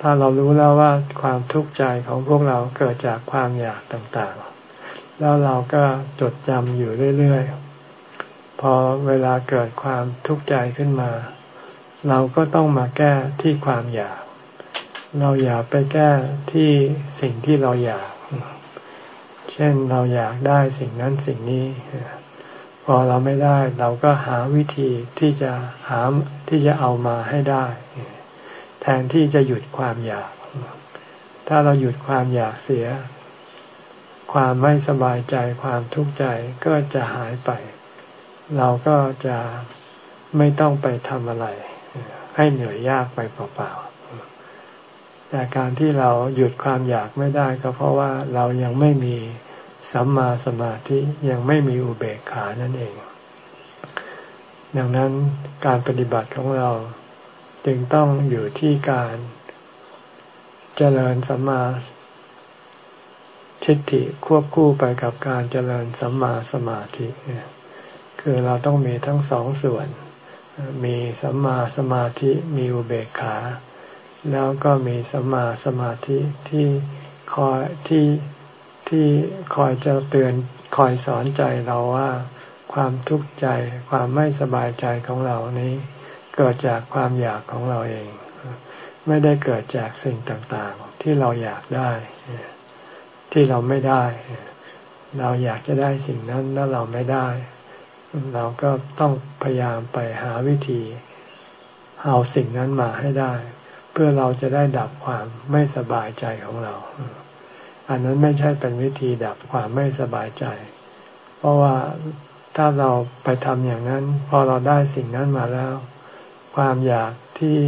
ถ้าเรารู้แล้วว่าความทุกข์ใจของพวกเราเกิดจากความอยากต่างๆ แล้วเราก็จดจำอยู่เรื่อยๆ พอเวลาเกิดความทุกข์ใจขึ้นมา เราก็ต้องมาแก้ที่ความอยาก เราอย่าไปแก้ที่สิ่งที่เราอยาก เช่นเราอยากได้สิ่งนั้นสิ่งนี้ พอเราไม่ได้ เราก็หาวิธีที่จะหาที่จะเอามาให้ได้ แทนที่จะหยุดความอยาก ถ้าเราหยุดความอยากเสีย ความไม่สบายใจความทุกข์ใจก็จะหายไป เราก็จะไม่ต้องไปทำอะไร ให้เหนื่อยยากไปเปล่าๆแต่การที่เราหยุดความอยากไม่ได้ก็เพราะว่าเรายังไม่มี สัมมาสมาธิยังไม่มีอุเบกขานั่นเอง ดังนั้นการปฏิบัติของเราจึงต้องอยู่ที่การเจริญสัมมาทิฏฐิควบคู่ไปกับการเจริญสัมมาสมาธิคือเราต้องมีทั้งสองส่วน มีสัมมาสมาธิมีอุเบกขา แล้วก็มีสัมมาสมาธิที่คอยที่ ที่คอยจะเตือนคอยสอนใจเราว่า ความทุกข์ใจความไม่สบายใจของเรานี้ เกิดจากความอยากของเราเอง ไม่ได้เกิดจากสิ่งต่างๆ ที่เราอยากได้ ที่เราไม่ได้ เราอยากจะได้สิ่งนั้นแล้วเราไม่ได้ เราก็ต้องพยายามไปหาวิธีเอาสิ่งนั้นมาให้ได้ เพื่อเราจะได้ดับความไม่สบายใจของเรา อันนั้นไม่ใช่เป็นวิธีดับความไม่สบายใจ เพราะว่าถ้าเราไปทำอย่างนั้น พอเราได้สิ่งนั้นมาแล้ว ความอยากที่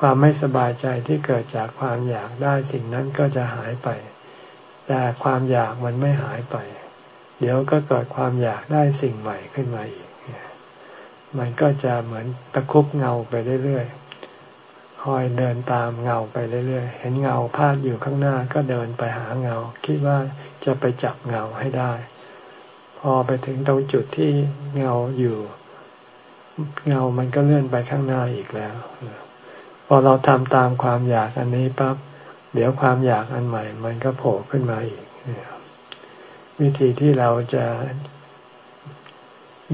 ความไม่สบายใจที่เกิดจากความอยากได้สิ่งนั้นก็จะหายไป แต่ความอยากมันไม่หายไป เดี๋ยวก็เกิดความอยากได้สิ่งใหม่ขึ้นมาอีก มันก็จะเหมือนตะคุบเงาไปเรื่อยๆ อยเดินตามเงาไปเรื่อยๆ เห็นเงาพาดอยู่ข้างหน้าก็เดินไปหาเงา คิดว่าจะไปจับเงาให้ได้ พอไปถึงตรงจุดที่เงาอยู่ เงามันก็เลื่อนไปข้างหน้าอีกแล้ว พอเราทำตามความอยากอันนี้ปั๊บเดี๋ยวความอยากอันใหม่ มันก็โผล่ขึ้นมาอีก วิธีที่เราจะ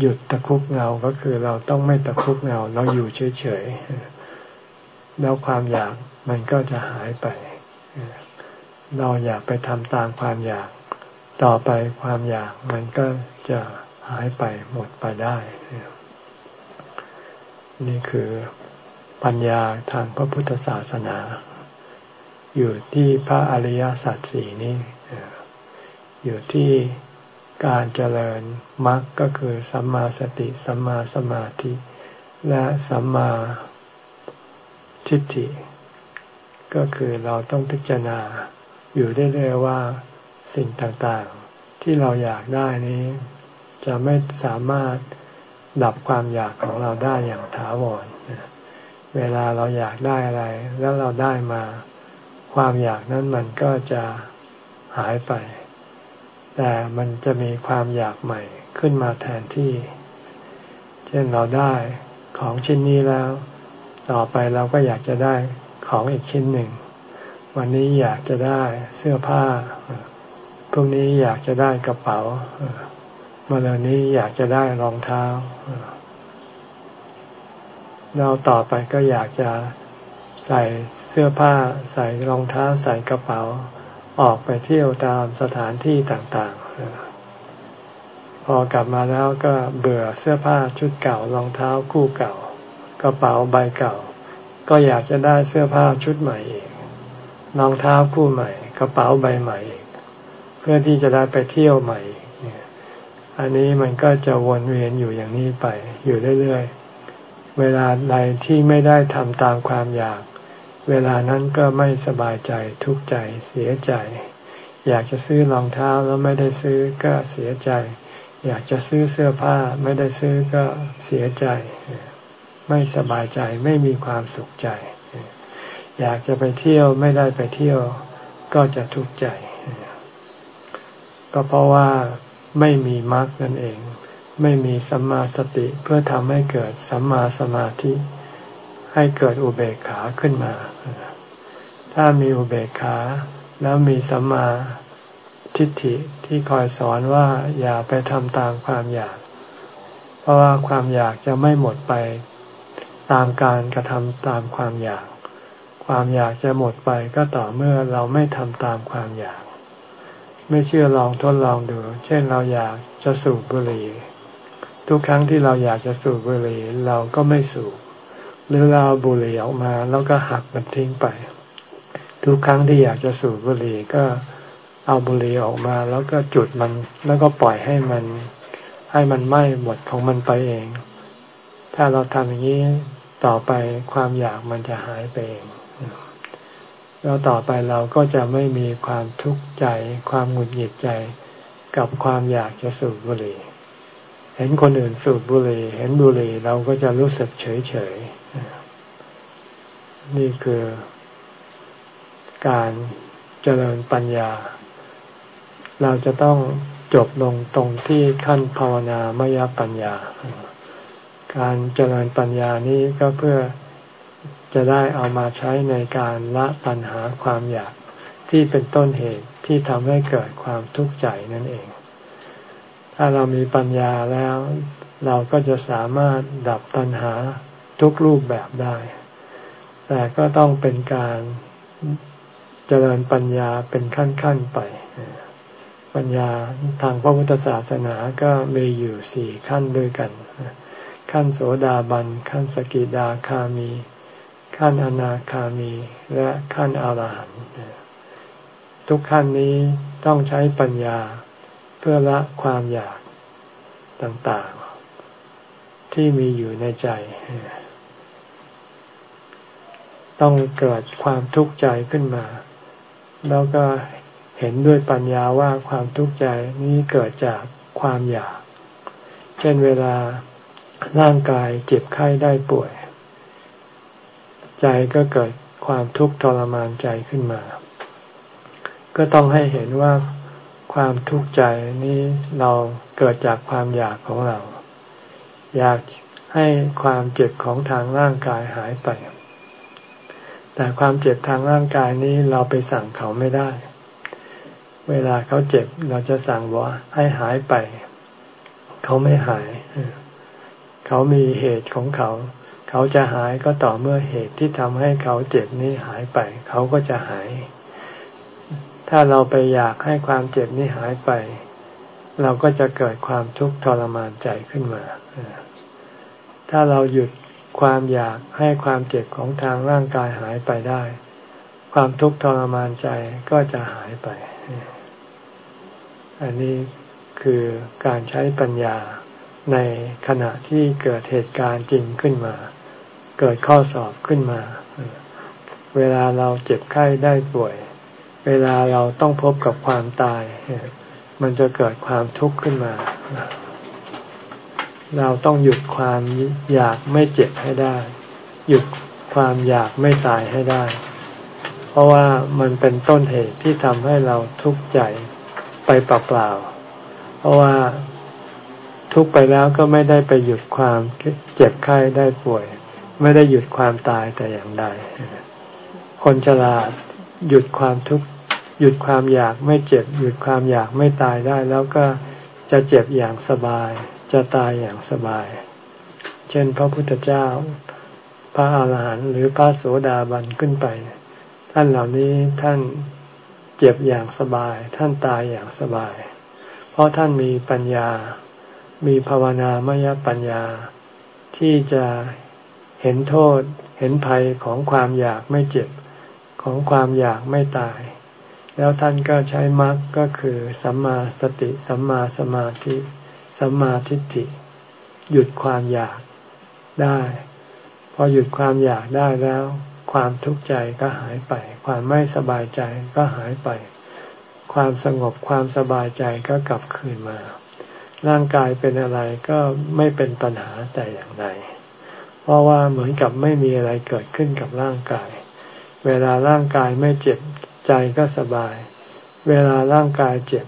หยุดตะคุบเงาก็คือเราต้องไม่ตะคุบเงา เราอยู่เฉยๆ แล้วความอยากมันก็จะหายไป เราอยากไปทำตามความอยาก ต่อไปความอยากมันก็จะหายไปหมดไปได้ นี่คือปัญญาทางพระพุทธศาสนา อยู่ที่พระอริยสัจสี่นี้อยู่ที่การเจริญมรรคก็คือสัมมาสติ สัมมาสมาธิ และสัมมา ทิฏฐิ ก็คือเราต้องพิจารณาอยู่เรื่อยๆว่าสิ่งต่างๆ ที่เราอยากได้นี้ จะไม่สามารถดับความอยากของเราได้อย่างถาวร เวลาเราอยากได้อะไร แล้วเราได้มา ความอยากนั้นมันก็จะหายไป แต่มันจะมีความอยากใหม่ขึ้นมาแทนที่ เช่นเราได้ของชิ้นนี้แล้ว ต่อไปเราก็อยากจะได้ของอีกชิ้นหนึ่ง วันนี้อยากจะได้เสื้อผ้าพรุ่งนี้อยากจะได้กระเป๋าเมื่อนี้อยากจะได้รองเท้าเราต่อไปก็อยากจะใส่เสื้อผ้า ใส่รองเท้า ใส่กระเป๋า ออกไปเที่ยวตามสถานที่ต่างๆ พอกลับมาแล้วก็เบื่อเสื้อผ้าชุดเก่ารองเท้าคู่เก่า กระเป๋าใบเก่า ก็อยากจะได้เสื้อผ้าชุดใหม่อีกรองเท้าคู่ใหม่ กระเป๋าใบใหม่อีกเพื่อที่จะได้ไปเที่ยวใหม่เนี่ยอันนี้มันก็จะวนเวียนอยู่อย่างนี้ไป อยู่เรื่อยๆ เวลาใดที่ไม่ได้ทำตามความอยาก เวลานั้นก็ไม่สบายใจทุกข์ใจเสียใจ อยากจะซื้อรองเท้าแล้วไม่ได้ซื้อก็เสียใจ อยากจะซื้อเสื้อผ้าไม่ได้ซื้อก็เสียใจ ไม่สบายใจไม่มีความสุขใจ อยากจะไปเที่ยวไม่ได้ไปเที่ยวก็จะทุกข์ใจ ก็เพราะว่าไม่มีมรรคนั่นเอง ไม่มีสัมมาสติเพื่อทำให้เกิดสัมมาสมาธิ ให้เกิดอุเบกขาขึ้นมา ถ้ามีอุเบกขา แล้วมีสัมมาทิฏฐิที่คอยสอนว่าอย่าไปทำตามความอยาก เพราะว่าความอยากจะไม่หมดไป ตามการกระทำตามความอยาก ความอยากจะหมดไปก็ต่อเมื่อเราไม่ทำตามความอยาก ไม่เชื่อลองทดลองดู เช่นเราอยากจะสูบบุหรี่ ทุกครั้งที่เราอยากจะสูบบุหรี่เราก็ไม่สูบ หรือเราบุหรี่ออกมาแล้วก็หักมันทิ้งไป ทุกครั้งที่อยากจะสูบบุหรี่ก็เอาบุหรี่ออกมาแล้วก็จุดมันแล้วก็ปล่อยให้มัน ให้มันไหม้หมดของมันไปเอง ถ้าเราทำอย่างนี้ต่อไปความอยากมันจะหายไปเองแล้วต่อไปเราก็จะไม่มีความทุกข์ใจ ความหงุดหงิดใจกับความอยากจะสูบบุหรี่ เห็นคนอื่นสูบบุหรี่ เห็นบุหรี่เราก็จะรู้สึกเฉยเฉยนี่คือการเจริญปัญญา เราจะต้องจบลงตรงที่ขั้นภาวนามยปัญญา การเจริญปัญญานี้ก็เพื่อจะได้เอามาใช้ในการละปัญหาความอยากที่เป็นต้นเหตุที่ทำให้เกิดความทุกข์ใจนั่นเอง ถ้าเรามีปัญญาแล้ว เราก็จะสามารถดับตัณหาทุกรูปแบบได้ แต่ก็ต้องเป็นการเจริญปัญญาเป็นขั้นๆไป ปัญญาทางพระพุทธศาสนาก็มีอยู่สี่ขั้นด้วยกัน ขั้นโสดาบัน ขั้นสกิดาคามี ขั้นอนาคามี และขั้นอรหันต์ทุกขั้นนี้ต้องใช้ปัญญาเพื่อละความอยากต่างๆ ที่มีอยู่ในใจ ต้องเกิดความทุกข์ใจขึ้นมา แล้วก็เห็นด้วยปัญญาว่าความทุกข์ใจนี้เกิดจากความอยาก เช่นเวลา ร่างกายเจ็บไข้ได้ป่วย ใจก็เกิดความทุกข์ทรมานใจขึ้นมา ก็ต้องให้เห็นว่าความทุกข์ใจนี้เราเกิดจากความอยากของเรา อยากให้ความเจ็บของทางร่างกายหายไป แต่ความเจ็บทางร่างกายนี้เราไปสั่งเขาไม่ได้ เวลาเขาเจ็บเราจะสั่งว่าให้หายไป เขาไม่หายเขามีเหตุของเขา เขาจะหายก็ต่อเมื่อเหตุที่ทำให้เขาเจ็บนี้หายไป เขาก็จะหาย ถ้าเราไปอยากให้ความเจ็บนี้หายไป เราก็จะเกิดความทุกข์ทรมานใจขึ้นมา ถ้าเราหยุดความอยากให้ความเจ็บของทางร่างกายหายไปได้ ความทุกข์ทรมานใจก็จะหายไป อันนี้คือการใช้ปัญญา ในขณะที่เกิดเหตุการณ์จริงขึ้นมา เกิดข้อสอบขึ้นมา เวลาเราเจ็บไข้ได้ป่วย เวลาเราต้องพบกับความตาย มันจะเกิดความทุกข์ขึ้นมา เราต้องหยุดความอยากไม่เจ็บให้ได้ หยุดความอยากไม่ตายให้ได้ เพราะว่ามันเป็นต้นเหตุที่ทำให้เราทุกข์ใจไปเปล่าๆเพราะว่า ทุกไปแล้วก็ไม่ได้ไปหยุดความเจ็บไข้ได้ป่วย ไม่ได้หยุดความตายแต่อย่างใดคนฉลาดหยุดความทุกข์หยุดความอยากไม่เจ็บ หยุดความอยากไม่ตายได้ แล้วก็จะเจ็บอย่างสบาย จะตายอย่างสบาย เช่น พระพุทธเจ้า พระอาหารหันต์หรือพระโสดาบันขึ้นไป ท่านเหล่านี้ท่านเจ็บอย่างสบาย ท่านตายอย่างสบาย เพราะท่านมีปัญญา มีภาวนามยปัญญา ที่จะเห็นโทษเห็นภัยของความอยากไม่เจ็บของความอยากไม่ตาย แล้วท่านก็ใช้มรรคก็คือสัมมาสติสัมมาสมาธิสัมมาทิฏฐิ หยุดความอยากได้ พอหยุดความอยากได้แล้ว ความทุกข์ใจก็หายไป ความไม่สบายใจก็หายไป ความสงบความสบายใจก็กลับคืนมา ร่างกายเป็นอะไรก็ไม่เป็นปัญหาแต่อย่างใดเพราะว่าเหมือนกับไม่มีอะไรเกิดขึ้นกับร่างกาย เวลาร่างกายไม่เจ็บใจก็สบาย เวลาร่างกายเจ็บ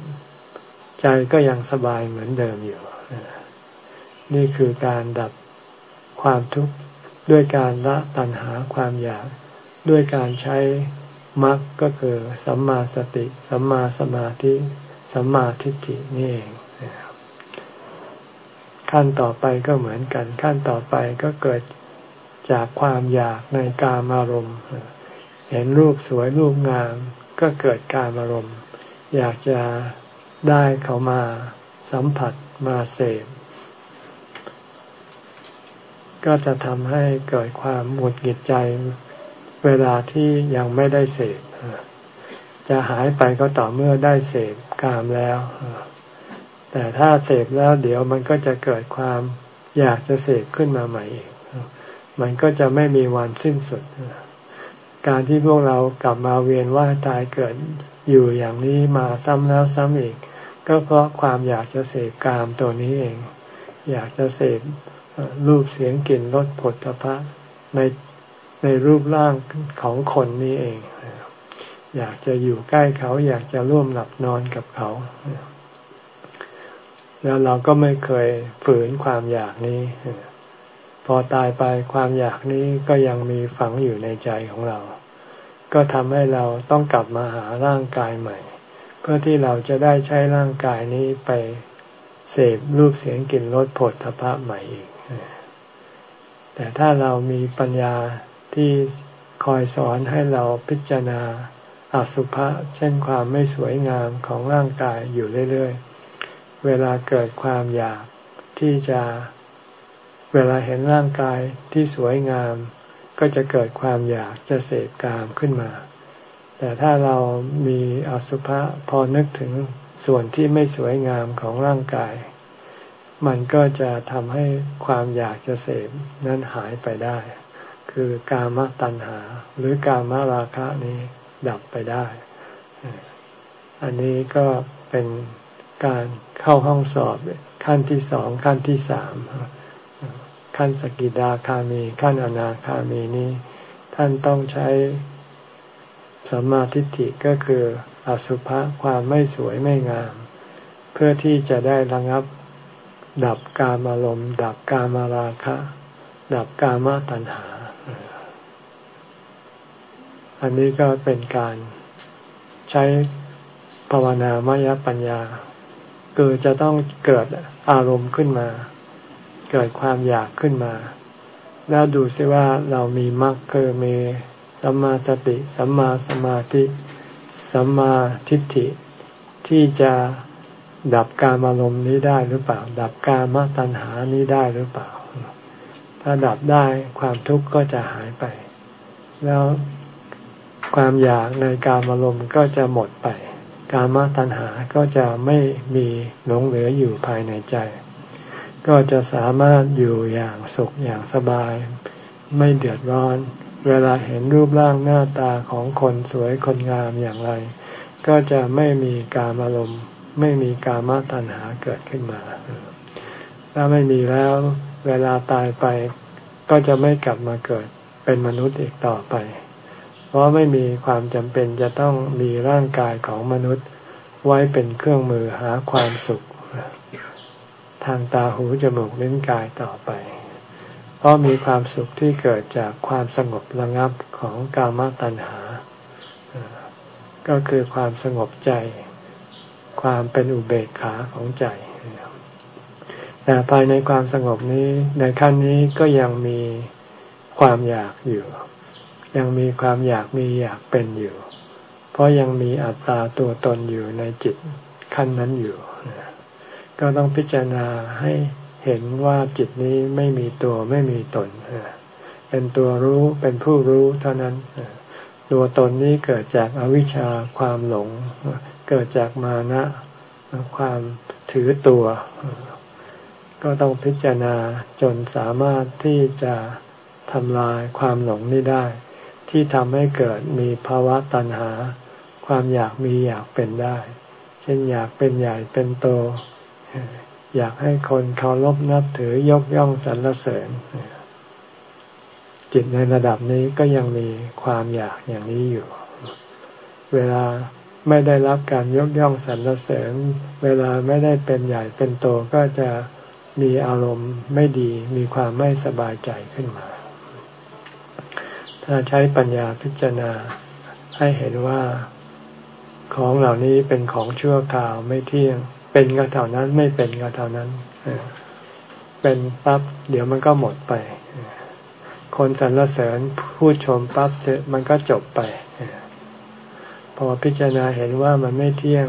ใจก็ยังสบายเหมือนเดิมอยู่ นี่คือการดับความทุกข์ด้วยการละตัณหาความอยาก ด้วยการใช้มรรคก็คือสัมมาสติ สัมมาสมาธิ สัมมาทิฏฐินี่เอง ขั้นต่อไปก็เหมือนกัน ขั้นต่อไปก็เกิดจากความอยากในกามอารมณ์ เห็นรูปสวยรูปงาม ก็เกิดกามอารมณ์ อยากจะได้เขามาสัมผัสมาเสพก็จะทำให้เกิดความหงุดหงิดใจเวลาที่ยังไม่ได้เสพจะหายไปก็ต่อเมื่อได้เสพกามแล้ว แต่ถ้าเสพแล้วเดี๋ยวมันก็จะเกิดความอยากจะเสพขึ้นมาใหม่อีก มันก็จะไม่มีวันสิ้นสุด การที่พวกเรากลับมาเวียนว่ายตายเกิดอยู่อย่างนี้มาซ้ำแล้วซ้ำอีก ก็เพราะความอยากจะเสพกามตัวนี้เอง อยากจะเสพรูปเสียงกลิ่นรสผลพภะในในรูปร่างของคนนี้เอง อยากจะอยู่ใกล้เขา อยากจะร่วมหลับนอนกับเขา แล้วเราก็ไม่เคยฝืนความอยากนี้ พอตายไปความอยากนี้ก็ยังมีฝังอยู่ในใจของเรา ก็ทำให้เราต้องกลับมาหาร่างกายใหม่ เพื่อที่เราจะได้ใช้ร่างกายนี้ไปเสพรูปเสียงกลิ่นรสผลทพะใหม่อีก แต่ถ้าเรามีปัญญาที่คอยสอนให้เราพิจารณาอสุภะเช่นความไม่สวยงามของร่างกายอยู่เรื่อยๆ เวลาเกิดความอยากที่จะเวลาเห็นร่างกายที่สวยงาม ก็จะเกิดความอยากจะเสพกามขึ้นมา แต่ถ้าเรามีอสุภะพอนึกถึงส่วนที่ไม่สวยงามของร่างกาย มันก็จะทำให้ความอยากจะเสพนั้นหายไปได้ คือกามตัณหา หรือกามราคะนี้ดับไปได้ อันนี้ก็เป็น การเข้าห้องสอบขั้นที่สองขั้นที่สามขั้นสกิดาคามีขั้นอนาคามีนี้ ท่านต้องใช้สัมมาทิฏฐิก็คืออสุภะความไม่สวยไม่งาม เพื่อที่จะได้ระงับดับกามารมณ์ดับกามาราคะ ดับกามตัณหา อันนี้ก็เป็นการใช้ภาวนามยปัญญา คือจะต้องเกิดอารมณ์ขึ้นมา เกิดความอยากขึ้นมา แล้วดูซิว่าเรามีมรรคคือมีสัมมาสติสัมมาสมาธิสัมมาทิฏฐิ ที่จะดับการอารมณ์นี้ได้หรือเปล่า ดับการมตัณหานี้ได้หรือเปล่า ถ้าดับได้ความทุกข์ก็จะหายไป แล้วความอยากในการอารมณ์ก็จะหมดไป การมตัณหาก็จะไม่มีหลงเหลืออยู่ภายในใจ ก็จะสามารถอยู่อย่างสุขอย่างสบาย ไม่เดือดร้อน เวลาเห็นรูปร่างหน้าตาของคนสวยคนงามอย่างไร ก็จะไม่มีการอารมณ์ ไม่มีกามตัณหาเกิดขึ้นมา ถ้าไม่มีแล้ว เวลาตายไปก็จะไม่กลับมาเกิดเป็นมนุษย์อีกต่อไป ราะไม่มีความจำเป็นจะต้องมีร่างกายของมนุษย์ ไว้เป็นเครื่องมือหาความสุข ทางตาหูจมูกลิ้นกายต่อไป เพราะมีความสุขที่เกิดจากความสงบระงับของกามตัณหา ก็คือความสงบใจ ความเป็นอุเบกขาของใจแต่ภายในความสงบนี้ในขั้นนี้ก็ยังมีความอยากอยู่ ยังมีความอยากมีอยากเป็นอยู่ เพราะยังมีอัตตาตัวตนอยู่ในจิตขั้นนั้นอยู่ ก็ต้องพิจารณาให้เห็นว่าจิตนี้ไม่มีตัวไม่มีตน เป็นตัวรู้เป็นผู้รู้เท่านั้น ตัวตนนี้เกิดจากอวิชชาความหลง เกิดจากมานะความถือตัว ก็ต้องพิจารณาจนสามารถที่จะทำลายความหลงนี้ได้ ที่ทำให้เกิดมีภาวะตัณหา ความอยากมีอยากเป็นได้ เช่นอยากเป็นใหญ่เป็นโต อยากให้คนเคารพนับถือยกย่องสรรเสริญ จิตในระดับนี้ก็ยังมีความอยากอย่างนี้อยู่ เวลาไม่ได้รับการยกย่องสรรเสริญ เวลาไม่ได้เป็นใหญ่เป็นโตก็จะมีอารมณ์ไม่ดีมีความไม่สบายใจขึ้นมา ถ้าใช้ปัญญาพิจารณาให้เห็นว่าของเหล่านี้เป็นของชั่วคราวไม่เที่ยง เป็นก็เท่านั้นไม่เป็นก็เท่านั้นเป็นปั๊บเดี๋ยวมันก็หมดไป คนสรรเสริญพูดชมปั๊บเจมันก็จบไปพอพิจารณาเห็นว่ามันไม่เที่ยง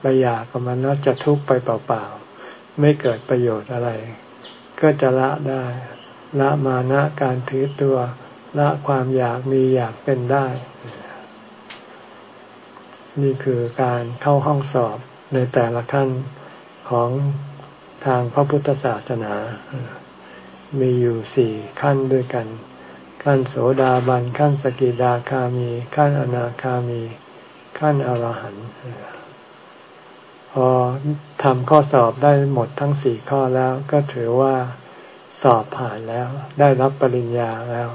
ไปอยากกับมันแล้วจะทุกข์ไปเปล่าๆไม่เกิดประโยชน์อะไร ก็จะละได้ ละมานะการถือตัว ละความอยากมีอยากเป็นได้ นี่คือการเข้าห้องสอบในแต่ละขั้นของทางพระพุทธศาสนา มีอยู่สี่ขั้นด้วยกัน ขั้นโสดาบัน ขั้นสกิดาคามี ขั้นอนาคามี ขั้นอรหันต์พอทำข้อสอบได้หมดทั้งสี่ข้อแล้ว ก็ถือว่าสอบผ่านแล้ว ได้รับปริญญาแล้ว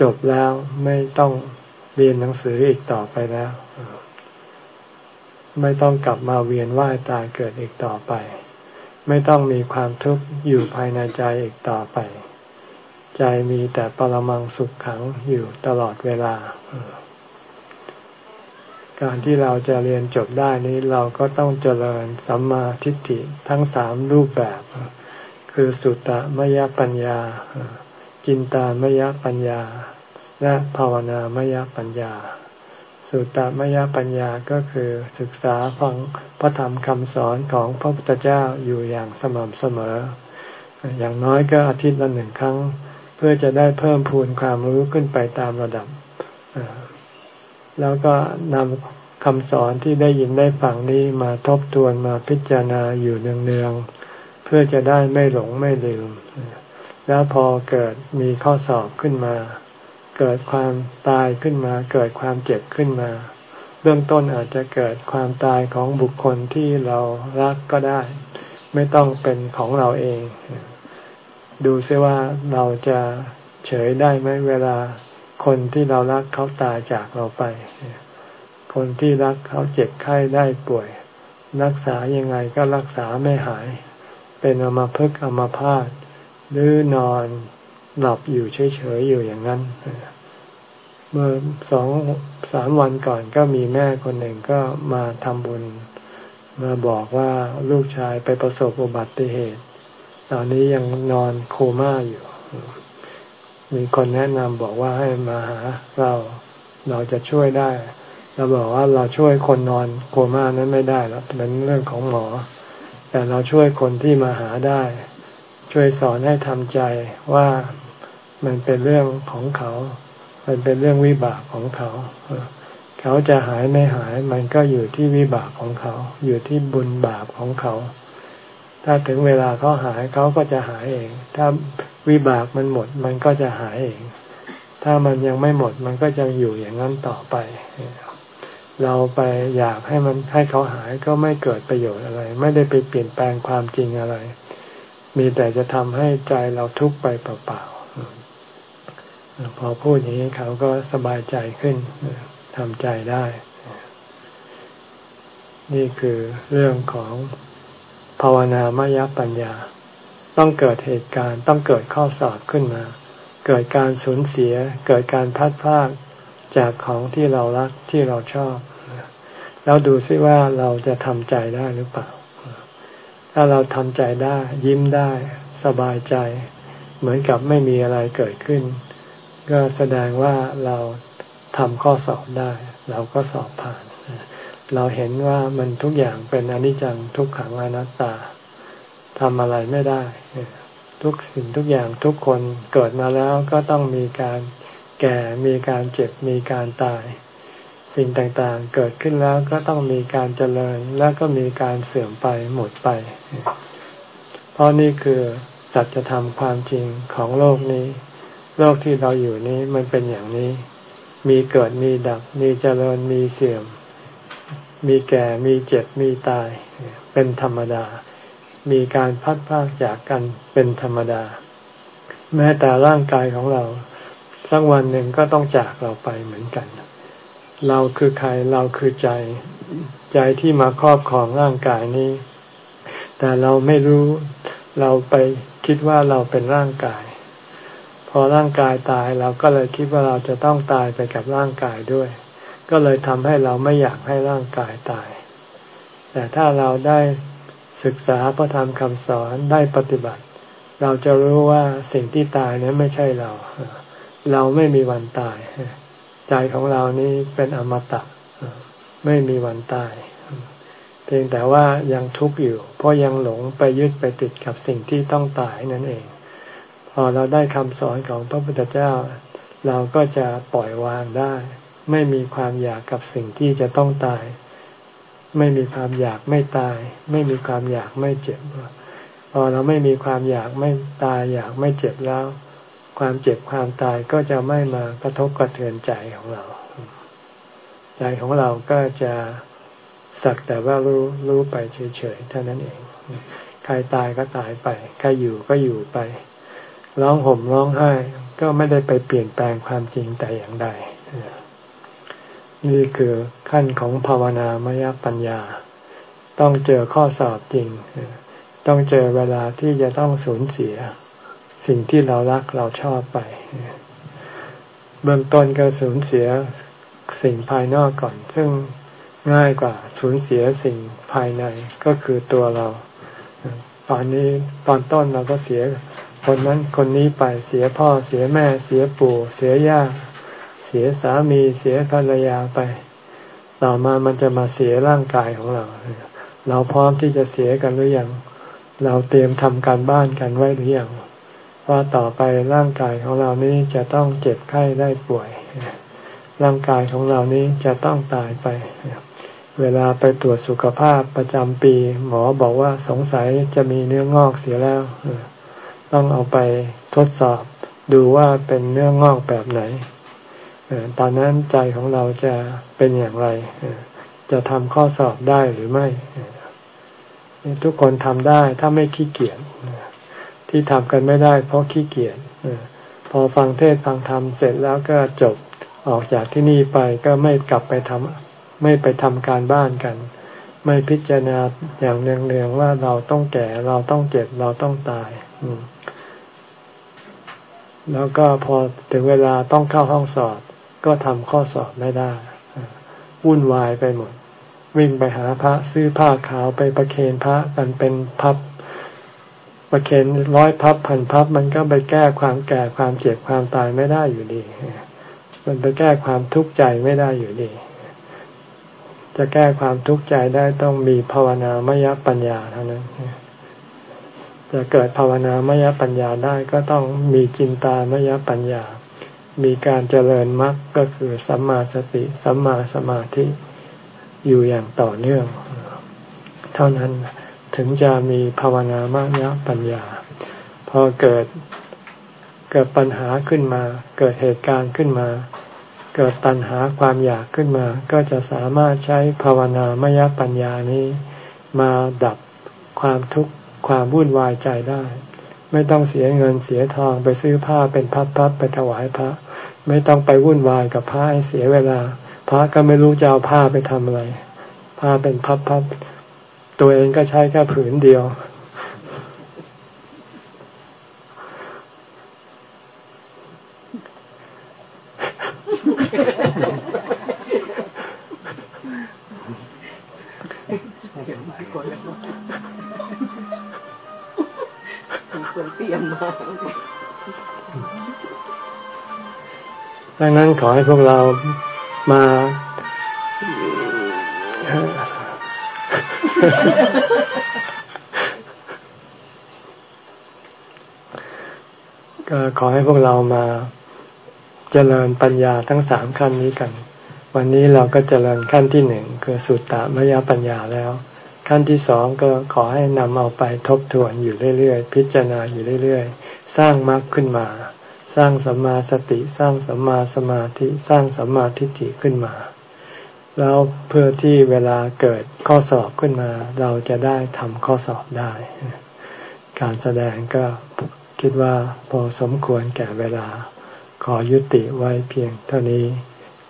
จบแล้วไม่ต้องเรียนหนังสืออีกต่อไปแล้ว ไม่ต้องกลับมาเวียนว่ายตายเกิดอีกต่อไป ไม่ต้องมีความทุกข์อยู่ภายในใจอีกต่อไป ใจมีแต่ปรมังสุขขังอยู่ตลอดเวลา การที่เราจะเรียนจบได้นี้เราก็ต้องเจริญสัมมาทิฏฐิทั้งสามรูปแบบ คือสุตตมยปัญญา จินตามยปัญญา และภาวนามยปัญญา สุตตามยปัญญาก็คือศึกษาฟังพระธรรมคำสอนของพระพุทธเจ้าอยู่อย่างสม่ำเสมอ อย่างน้อยก็อาทิตย์ละหนึ่งครั้ง เพื่อจะได้เพิ่มพูนความรู้ขึ้นไปตามระดับ แล้วก็นำคำสอนที่ได้ยินได้ฟังนี้มาทบทวนมาพิจารณาอยู่เนืองๆเพื่อจะได้ไม่หลงไม่ลืม แล้วพอเกิดมีข้อสอบขึ้นมา เกิดความตายขึ้นมา เกิดความเจ็บขึ้นมา เบื้องต้นอาจจะเกิดความตายของบุคคลที่เรารักก็ได้ ไม่ต้องเป็นของเราเอง ดูซิว่าเราจะเฉยได้ไหมเวลาคนที่เรารักเขาตายจากเราไป คนที่รักเขาเจ็บไข้ได้ป่วย รักษายังไงก็รักษาไม่หาย เป็นอมาพึกอมาพาด หรือนอนหลับอยู่เฉยๆอยู่อย่างนั้น เมื่อสองสามวันก่อนก็มีแม่คนหนึ่งก็มาทำบุญ มาบอกว่าลูกชายไปประสบอุบัติเหตุ ตอนนี้ยังนอนโคม่าอยู่ มีคนแนะนำบอกว่าให้มาหาเราเราจะช่วยได้เราบอกว่าเราช่วยคนนอนโคม่านั้นไม่ได้แล้วเป็นเรื่องของหมอ แต่เราช่วยคนที่มาหาได้ ช่วยสอนให้ทำใจว่ามันเป็นเรื่องของเขา มันเป็นเรื่องวิบากของเขา เขาจะหายไม่หาย มันก็อยู่ที่วิบากของเขา อยู่ที่บุญบาปของเขา ถ้าถึงเวลาเขาหายเขาก็จะหายเอง ถ้าวิบากมันหมด มันก็จะหายเอง ถ้ามันยังไม่หมด มันก็จะอยู่อย่างนั้นต่อไป เราไปอยากให้มันให้เขาหายก็ไม่เกิดประโยชน์อะไร ไม่ได้ไปเปลี่ยนแปลงความจริงอะไร มีแต่จะทำให้ใจเราทุกข์ไปเปล่าๆพอพูดอย่างนี้เขาก็สบายใจขึ้นทำใจได้ นี่คือเรื่องของภาวนามยปัญญา ต้องเกิดเหตุการณ์ต้องเกิดข้อสอบขึ้นมา เกิดการสูญเสีย เกิดการพัดพลากจากของที่เรารักที่เราชอบ แล้วดูซิว่าเราจะทำใจได้หรือเปล่า ถ้าเราทำใจได้ ยิ้มได้สบายใจ เหมือนกับไม่มีอะไรเกิดขึ้น ก็แสดงว่าเราทำข้อสอบได้ เราก็สอบผ่าน เราเห็นว่ามันทุกอย่างเป็นอนิจจังทุกขังอนัตตาทำอะไรไม่ได้ ทุกสิ่งทุกอย่างทุกคนเกิดมาแล้วก็ต้องมีการแก่มีการเจ็บมีการตาย สิ่งต่างๆ เกิดขึ้นแล้วก็ต้องมีการเจริญแล้วก็มีการเสื่อมไปหมดไป เพราะนี่คือสัจธรรมความจริงของโลกนี้ โลกที่เราอยู่นี้มันเป็นอย่างนี้ มีเกิดมีดับ มีเจริญมีเสื่อม มีแก่มีเจ็บมีตาย เป็นธรรมดา มีการพัดพากจากกันเป็นธรรมดา แม้แต่ร่างกายของเราสักวันหนึ่งก็ต้องจากเราไปเหมือนกัน เราคือใครเราคือใจ ใจที่มาครอบครองร่างกายนี้ แต่เราไม่รู้เราไปคิดว่าเราเป็นร่างกาย พอร่างกายตายเราก็เลยคิดว่าเราจะต้องตายไปกับร่างกายด้วย ก็เลยทำให้เราไม่อยากให้ร่างกายตาย แต่ถ้าเราได้ศึกษาพระธรรมคำสอนได้ปฏิบัติ เราจะรู้ว่าสิ่งที่ตายนั้นไม่ใช่เรา เราไม่มีวันตาย ใจของเรานี้เป็นอมตะไม่มีวันตาย เพียงแต่ว่ายังทุกข์อยู่ เพราะยังหลงไปยึดไปติดกับสิ่งที่ต้องตายนั่นเอง พอเราได้คำสอนของพระพุทธเจ้า เราก็จะปล่อยวางได้ ไม่มีความอยากกับสิ่งที่จะต้องตาย ไม่มีความอยากไม่ตาย ไม่มีความอยากไม่เจ็บพอเราไม่มีความอยากไม่ตายอยากไม่เจ็บแล้ว ความเจ็บความตายก็จะไม่มากระทบกระเทือนใจของเรา ใจของเราก็จะสักแต่ว่ารู้รู้ไปเฉยๆเท่านั้นเอง ใครตายก็ตายไป ใครอยู่ก็อยู่ไป ร้องห่มร้องไห้ ก็ไม่ได้ไปเปลี่ยนแปลงความจริงแต่อย่างใดนี่คือขั้นของภาวนามยปัญญา ต้องเจอข้อสอบจริง ต้องเจอเวลาที่จะต้องสูญเสีย สิ่งที่เรารักเราชอบไป เบื้องต้นก็สูญเสียสิ่งภายนอกก่อน ซึ่งง่ายกว่าสูญเสียสิ่งภายในก็คือตัวเรา ตอนนี้ตอนต้นเราก็เสียคนนั้นคนนี้ไปเสียพ่อเสียแม่ เสียปู่เสียย่า เสียสามีเสียภรรยาไป ต่อมามันจะมาเสียร่างกายของเรา เราพร้อมที่จะเสียกันหรือยังเราเตรียมทำการบ้านกันไว้หรือยัง ว่าต่อไปร่างกายของเรานี้จะต้องเจ็บไข้ได้ป่วย ร่างกายของเรานี้จะต้องตายไป เวลาไปตรวจสุขภาพประจำปี หมอบอกว่าสงสัยจะมีเนื้องอกเสียแล้ว ต้องเอาไปทดสอบดูว่าเป็นเนื้องอกแบบไหน ตอนนั้นใจของเราจะเป็นอย่างไร จะทำข้อสอบได้หรือไม่ ทุกคนทำได้ถ้าไม่ขี้เกียจ ที่ทำกันไม่ได้เพราะขี้เกียจพอฟังเทศฟังธรรมเสร็จแล้วก็จบออกจากที่นี่ไปก็ไม่กลับไปทำไม่ไปทำการบ้านกัน ไม่พิจารณาอย่างเนืองๆว่าเราต้องแก่เราต้องเจ็บเราต้องตายแล้วก็พอถึงเวลาต้องเข้าห้องสอบ ก็ทำข้อสอบไม่ได้วุ่นวายไปหมด วิ่งไปหาพระซื้อผ้าขาวไปประเคนพระกันเป็นพับ ประเคนร้อยพับพันพับมันก็ไปแก้ความแก่ความเจ็บความตายไม่ได้อยู่ดี มันไปแก้ความทุกข์ใจไม่ได้อยู่ดี จะแก้ความทุกข์ใจได้ต้องมีภาวนามยปัญญาเท่านั้นจะเกิดภาวนามยปัญญาได้ก็ต้องมีจินตามยปัญญา มีการเจริญมรรคก็คือสัมมาสติสัมมาสมาธิอยู่อย่างต่อเนื่อง เท่านั้น ถึงจะมีภาวนามยปัญญา พอเกิดเกิดปัญหาขึ้นมา เกิดเหตุการณ์ขึ้นมา เกิดตัณหาความอยากขึ้นมา ก็จะสามารถใช้ภาวนามยปัญญานี้มาดับความทุกข์ความวุ่นวายใจได้ ไม่ต้องเสียเงินเสียทองไปซื้อผ้าเป็นพับๆไปถวายพระ ไม่ต้องไปวุ่นวายกับผ้าให้เสียเวลา พระก็ไม่รู้จะเอาผ้าไปทำอะไร ผ้าเป็นพับๆ ตัวเองก็ใช้แค่ผืนเดียวดังนั้นขอให้พวกเรามา ก็ขอให้พวกเรามาเจริญปัญญาทั้งสามขั้นนี้กัน วันนี้เราก็เจริญขั้นที่หนึ่งคือสุตตมยปัญญาแล้ว ขั้นที่สองก็ขอให้นำเอาไปทบทวนอยู่เรื่อยๆ พิจารณาอยู่เรื่อยๆ สร้างมรรคขึ้นมา สร้างสัมมาสติ สร้างสัมมาสมาธิ สร้างสัมมาทิฏฐิขึ้นมา แล้วเพื่อที่เวลาเกิดข้อสอบขึ้นมา เราจะได้ทำข้อสอบได้ การแสดงก็คิดว่าพอสมควรแก่เวลา ขอยุติไว้เพียงเท่านี้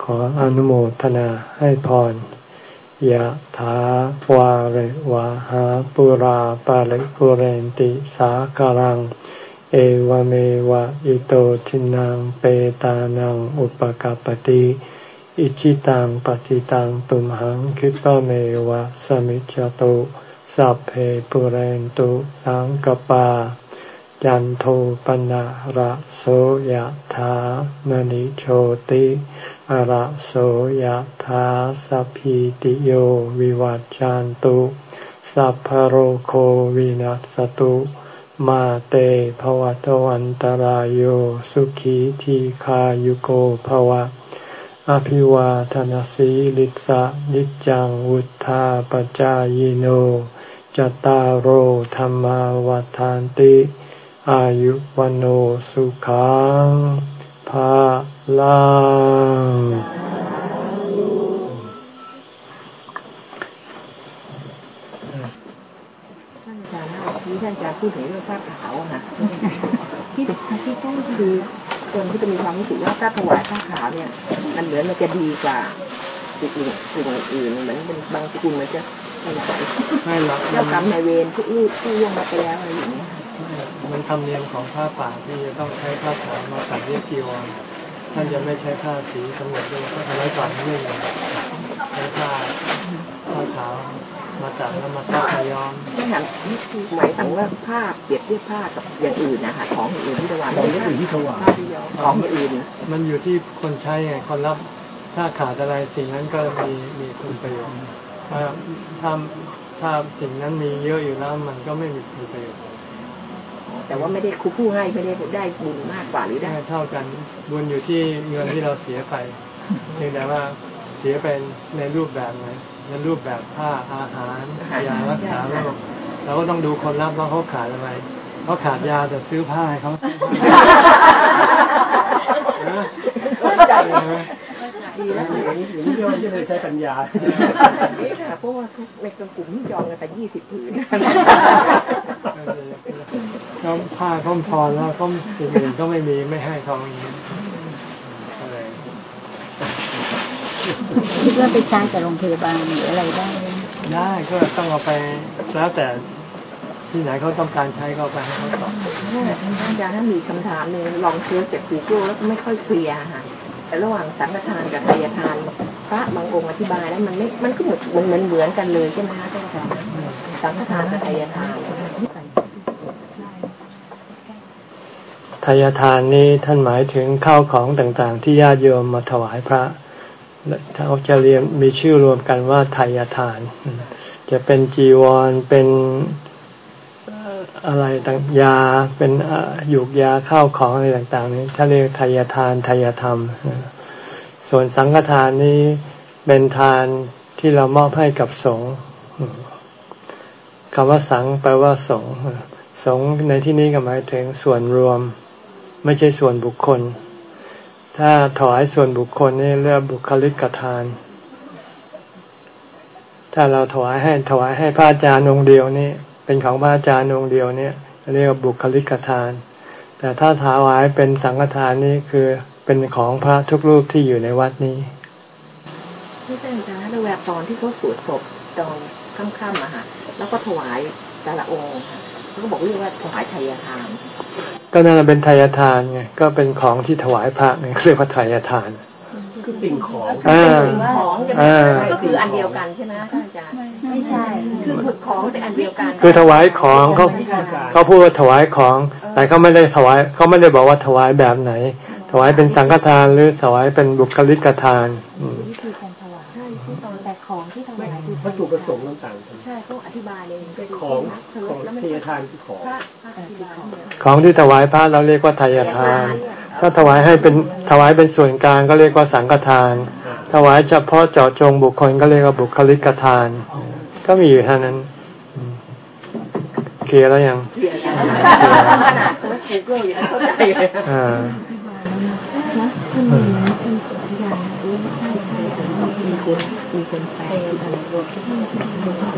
ขออนุโมทนาให้พรยะถาวาเรวาหาปุราปาริปุเรนติสาการัง เอวเมวะอิโตทินังเปตานังอุปกาปติ อิชิตังปฏิตังตุมหังคิปเมวะสมิจจตุสัพเพปุเรนตุสังกปา จันโทปนะระโสยธามณิโชติอะระโสยธาสัพพิติโยวิวัจจันตุสัพพโรโควินัสตุมาเตภวตวันตารโยสุขีทีขายุโกภวะ อภิวาทนสีลิสะนิจังวุธาปจายโนจตารโหธรรมวาทานติ อายุวันโอสุขังภาลัง
ท่านอาจารย์ที่ท่านอาจารย์พูดถึงเรื่องผ้าขาวนะที่ที่ต้องคือ คนที่จะมีความรู้สึกว่าถ้าถวายผ้าขาวเนี่ย มันเหมือนมันจะดีกว่าสิ่งอื่นสิ่งอื่นเหมือนเป็นบางสกุลมันจะไม่ใส่
ไม่หรอก
เจ้ากรรมนายเวรทุกรูปที่ล่วงมาไปแล้วอะไรอย่างเงี้ย
มันธรรมเนียมของผ้าป่าที่จะต้องใช้ผ้าขาวมาตัดเรียกจีวรท่านจะไม่ใช้ผ้าสีสำเร็จด้วยเพราะสมัยก่อนไม่มีใช้ผ้าผ้าขาว มาตัดแล้วมาตัดมาย้อม
ไม่หันนี่คือหมายถึงว่าผ้าเปรียบเทียบผ้ากับอย่างอื่นนะคะของอย่างอื่นที่ถวายของอย่างอื่นที่ถวายของอย่างอื่น
มันอยู่ที่คนใช้ไงคนรับถ้าขาดอะไรสิ่งนั้นก็มีมีคุณประโยชน์ถ้าถ้าถ้าสิ่งนั้นมีเยอะอยู่แล้วมันก็ไม่มีคุณประโยชน์
แต่ว่าไม่ได้ครูผู้ให้ไม่ได้ได้บุญมากกว่าหรือได้
ได้เท่ากันบุญอยู่ที่เงินที่เราเสียไปเพียงแต่ว่าเสียไปในรูปแบบไหน ในรูปแบบผ้าอาหารยารักษาโรคเราก็ต้องดูคนรับว่าเขาขาดอะไรเขาขาดยาแต่ซื้อผ้าให้เขาซื้อผ้านะ
ดีแล้วเลย
อย่างนี้โยมจะเลยใช้ปัญญา
นี่ค่ะเพราะว่าทุกในกลุ่มที่จองกันแต่ยี่สิบผืน
เขาผ้าเขาพอแล้วเขาสิ่งอื่นก็ไม่มีไม่ให้เขาอย่างนี้ก็เลย
คิดว่าไปใช้กับโรงพยาบาลหรืออะไรได้ไหม
ได้ก็ต้องเอาไปแล้วแต่ที่ไหนเขาต้องการใช้ก็เอาไปให้เขาต่อ
อาจารย์ถ้ามีคำถามหนึ่งลองเชื้อจากกูเกิลแล้วไม่ค่อยเคลียร์ค่ะแต่ระหว่างสังฆทานกับไตรทานพระบางองค์อธิบายแล้วมันไม่ มันก็เหมือนเหมือนเหมือนกันเลยใช่ไหมคะท่านอาจารย์สังฆทานกับไตรทาน
ทายทานนี้ท่านหมายถึงข้าวของต่างๆ ที่ญาติโยมมาถวายพระ เขาจะเรียนมีชื่อรวมกันว่าทายทาน จะเป็นจีวรเป็นอะไรต่างยาเป็นหยูกยาข้าวของอะไรต่างๆนี้ถ้าเรียกทายทานทายธรรม ส่วนสังฆทานนี้เป็นทานที่เรามอบให้กับสงฆ์คำว่าสังแปลว่าสงฆ์สงฆ์ในที่นี้ก็หมายถึงส่วนรวม ไม่ใช่ส่วนบุคคล ถ้าถวายส่วนบุคคลนี่เรียกบุคลิกทาน ถ้าเราถวายให้ถวายให้พระอาจารย์องค์เดียวนี่เป็นของพระอาจารย์องค์เดียวเนี่ยเรียกว่าบุคลิกทาน แต่ถ้าถวายเป็นสังฆทานนี่คือเป็นของพระทุกรูปที่อยู่ในวัดนี้
ที่ท่านอาจารย์เวลาตอนที่เขาสวดศพตอนค่ำๆอะค่ะแล้วก็ถวายแต่ละองค์ เขาก็บอกเรียกว่าถวายไทยทาน
ก็นั่นเป็นทายทานไงก็เป็นของที่ถวายพระไงเรียกว่าทายทาน
คือสิ่งของ
อ่า
ของใช่ไหม
อ่า
ก็คืออันเดียวกันใช่ไหมท่านอาจารย์
ไม่ใช่
คือของเป็นอันเดียวกัน
คือถวายของเขาเขาพูดว่าถวายของ แต่เขาไม่ได้ถวายเขาไม่ได้บอกว่าถวายแบบไหน ถวายเป็นสังฆทานหรือถวายเป็นบุคลิกทาน
ตอนแต่ของที่ถวายคือ
วัตถุประสงค์ต่างๆกัน
ใช่เขาอธิบายเลย
ของของเททานคือของ
พระพระอธิบายเนี่ย
ของที่ถวายพระเราเรียกว่าทายทาน ถ้าถวายให้เป็นถวายเป็นส่วนกลางก็เรียกว่าสังฆทาน ถวายเฉพาะเจาะจงบุคคลก็เรียกว่าบุคลิกทาน ก็มีอยู่เท่านั้นอืมเคลียร์แล้วยัง
เสียแล้วขนาดเขาคูเกิลยังเข้าใจเลย
อ่า
คนมีคนแปลอะไรรวมที่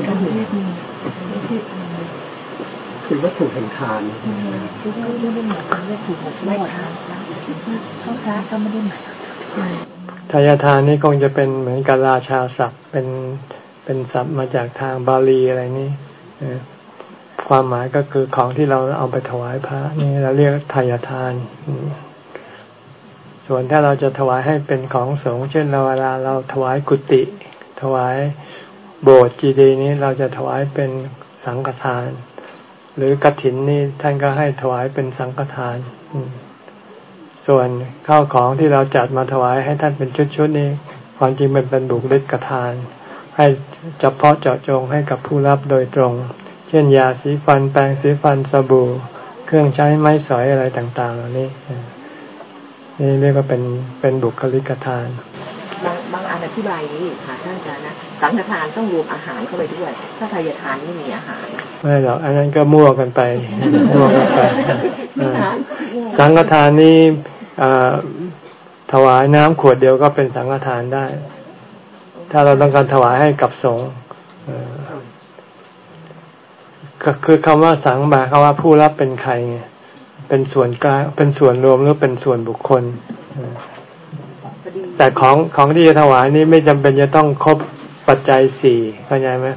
ก็มี
คือวัตถุแห่งทาน
ไม่ทาน
เขาพระก็ไม่ได้หมาย
ทายทานนี่คงจะเป็นเหมือนกับราชาศัพท์เป็นเป็นศัพท์มาจากทางบาลีอะไรนี่ความหมายก็คือของที่เราเอาไปถวายพระนี่เราเรียกทายทาน ส่วนถ้าเราจะถวายให้เป็นของสงฆ์เช่นเราเวลาเราถวายกุฏิถวายโบสถ์จีดีนี้เราจะถวายเป็นสังฆทาน หรือกระถินนี่ท่านก็ให้ถวายเป็นสังฆทาน ส่วนข้าวของที่เราจัดมาถวายให้ท่านเป็นชุดๆนี้ความจริงมันเป็นบุคลิกทาน ให้เฉพาะเจาะจงให้กับผู้รับโดยตรง เช่นยาสีฟันแปรงสีฟันสบู่ เครื่องใช้ไม้สอยอะไรต่าง ๆ เหล่านี้ นี่เรียกว่าเป็นเป็นบุคลิกทาน
บางบางอันอธิบายนี้ค่ะท่านอาจารย์นะสังฆทานต้องรวมอาหารเข้าไปด้วย ถ้าทายทานไม่มีอาหาร
ไม่หรอกอันนั้นก็มั่วกันไปมั่วกันไปสังฆทานนี่ถวายน้ำขวดเดียวก็เป็นสังฆทานได้ ถ้าเราต้องการถวายให้กับสงฆ์ก็คือคำว่าสังหมายคำว่าผู้รับเป็นใครไง เป็นส่วนกลางเป็นส่วนรวมหรือเป็นส่วนบุคคล แต่ของของที่จะถวายนี้ไม่จำเป็นจะต้องครบปัจจัยสี่เข้าใจไหม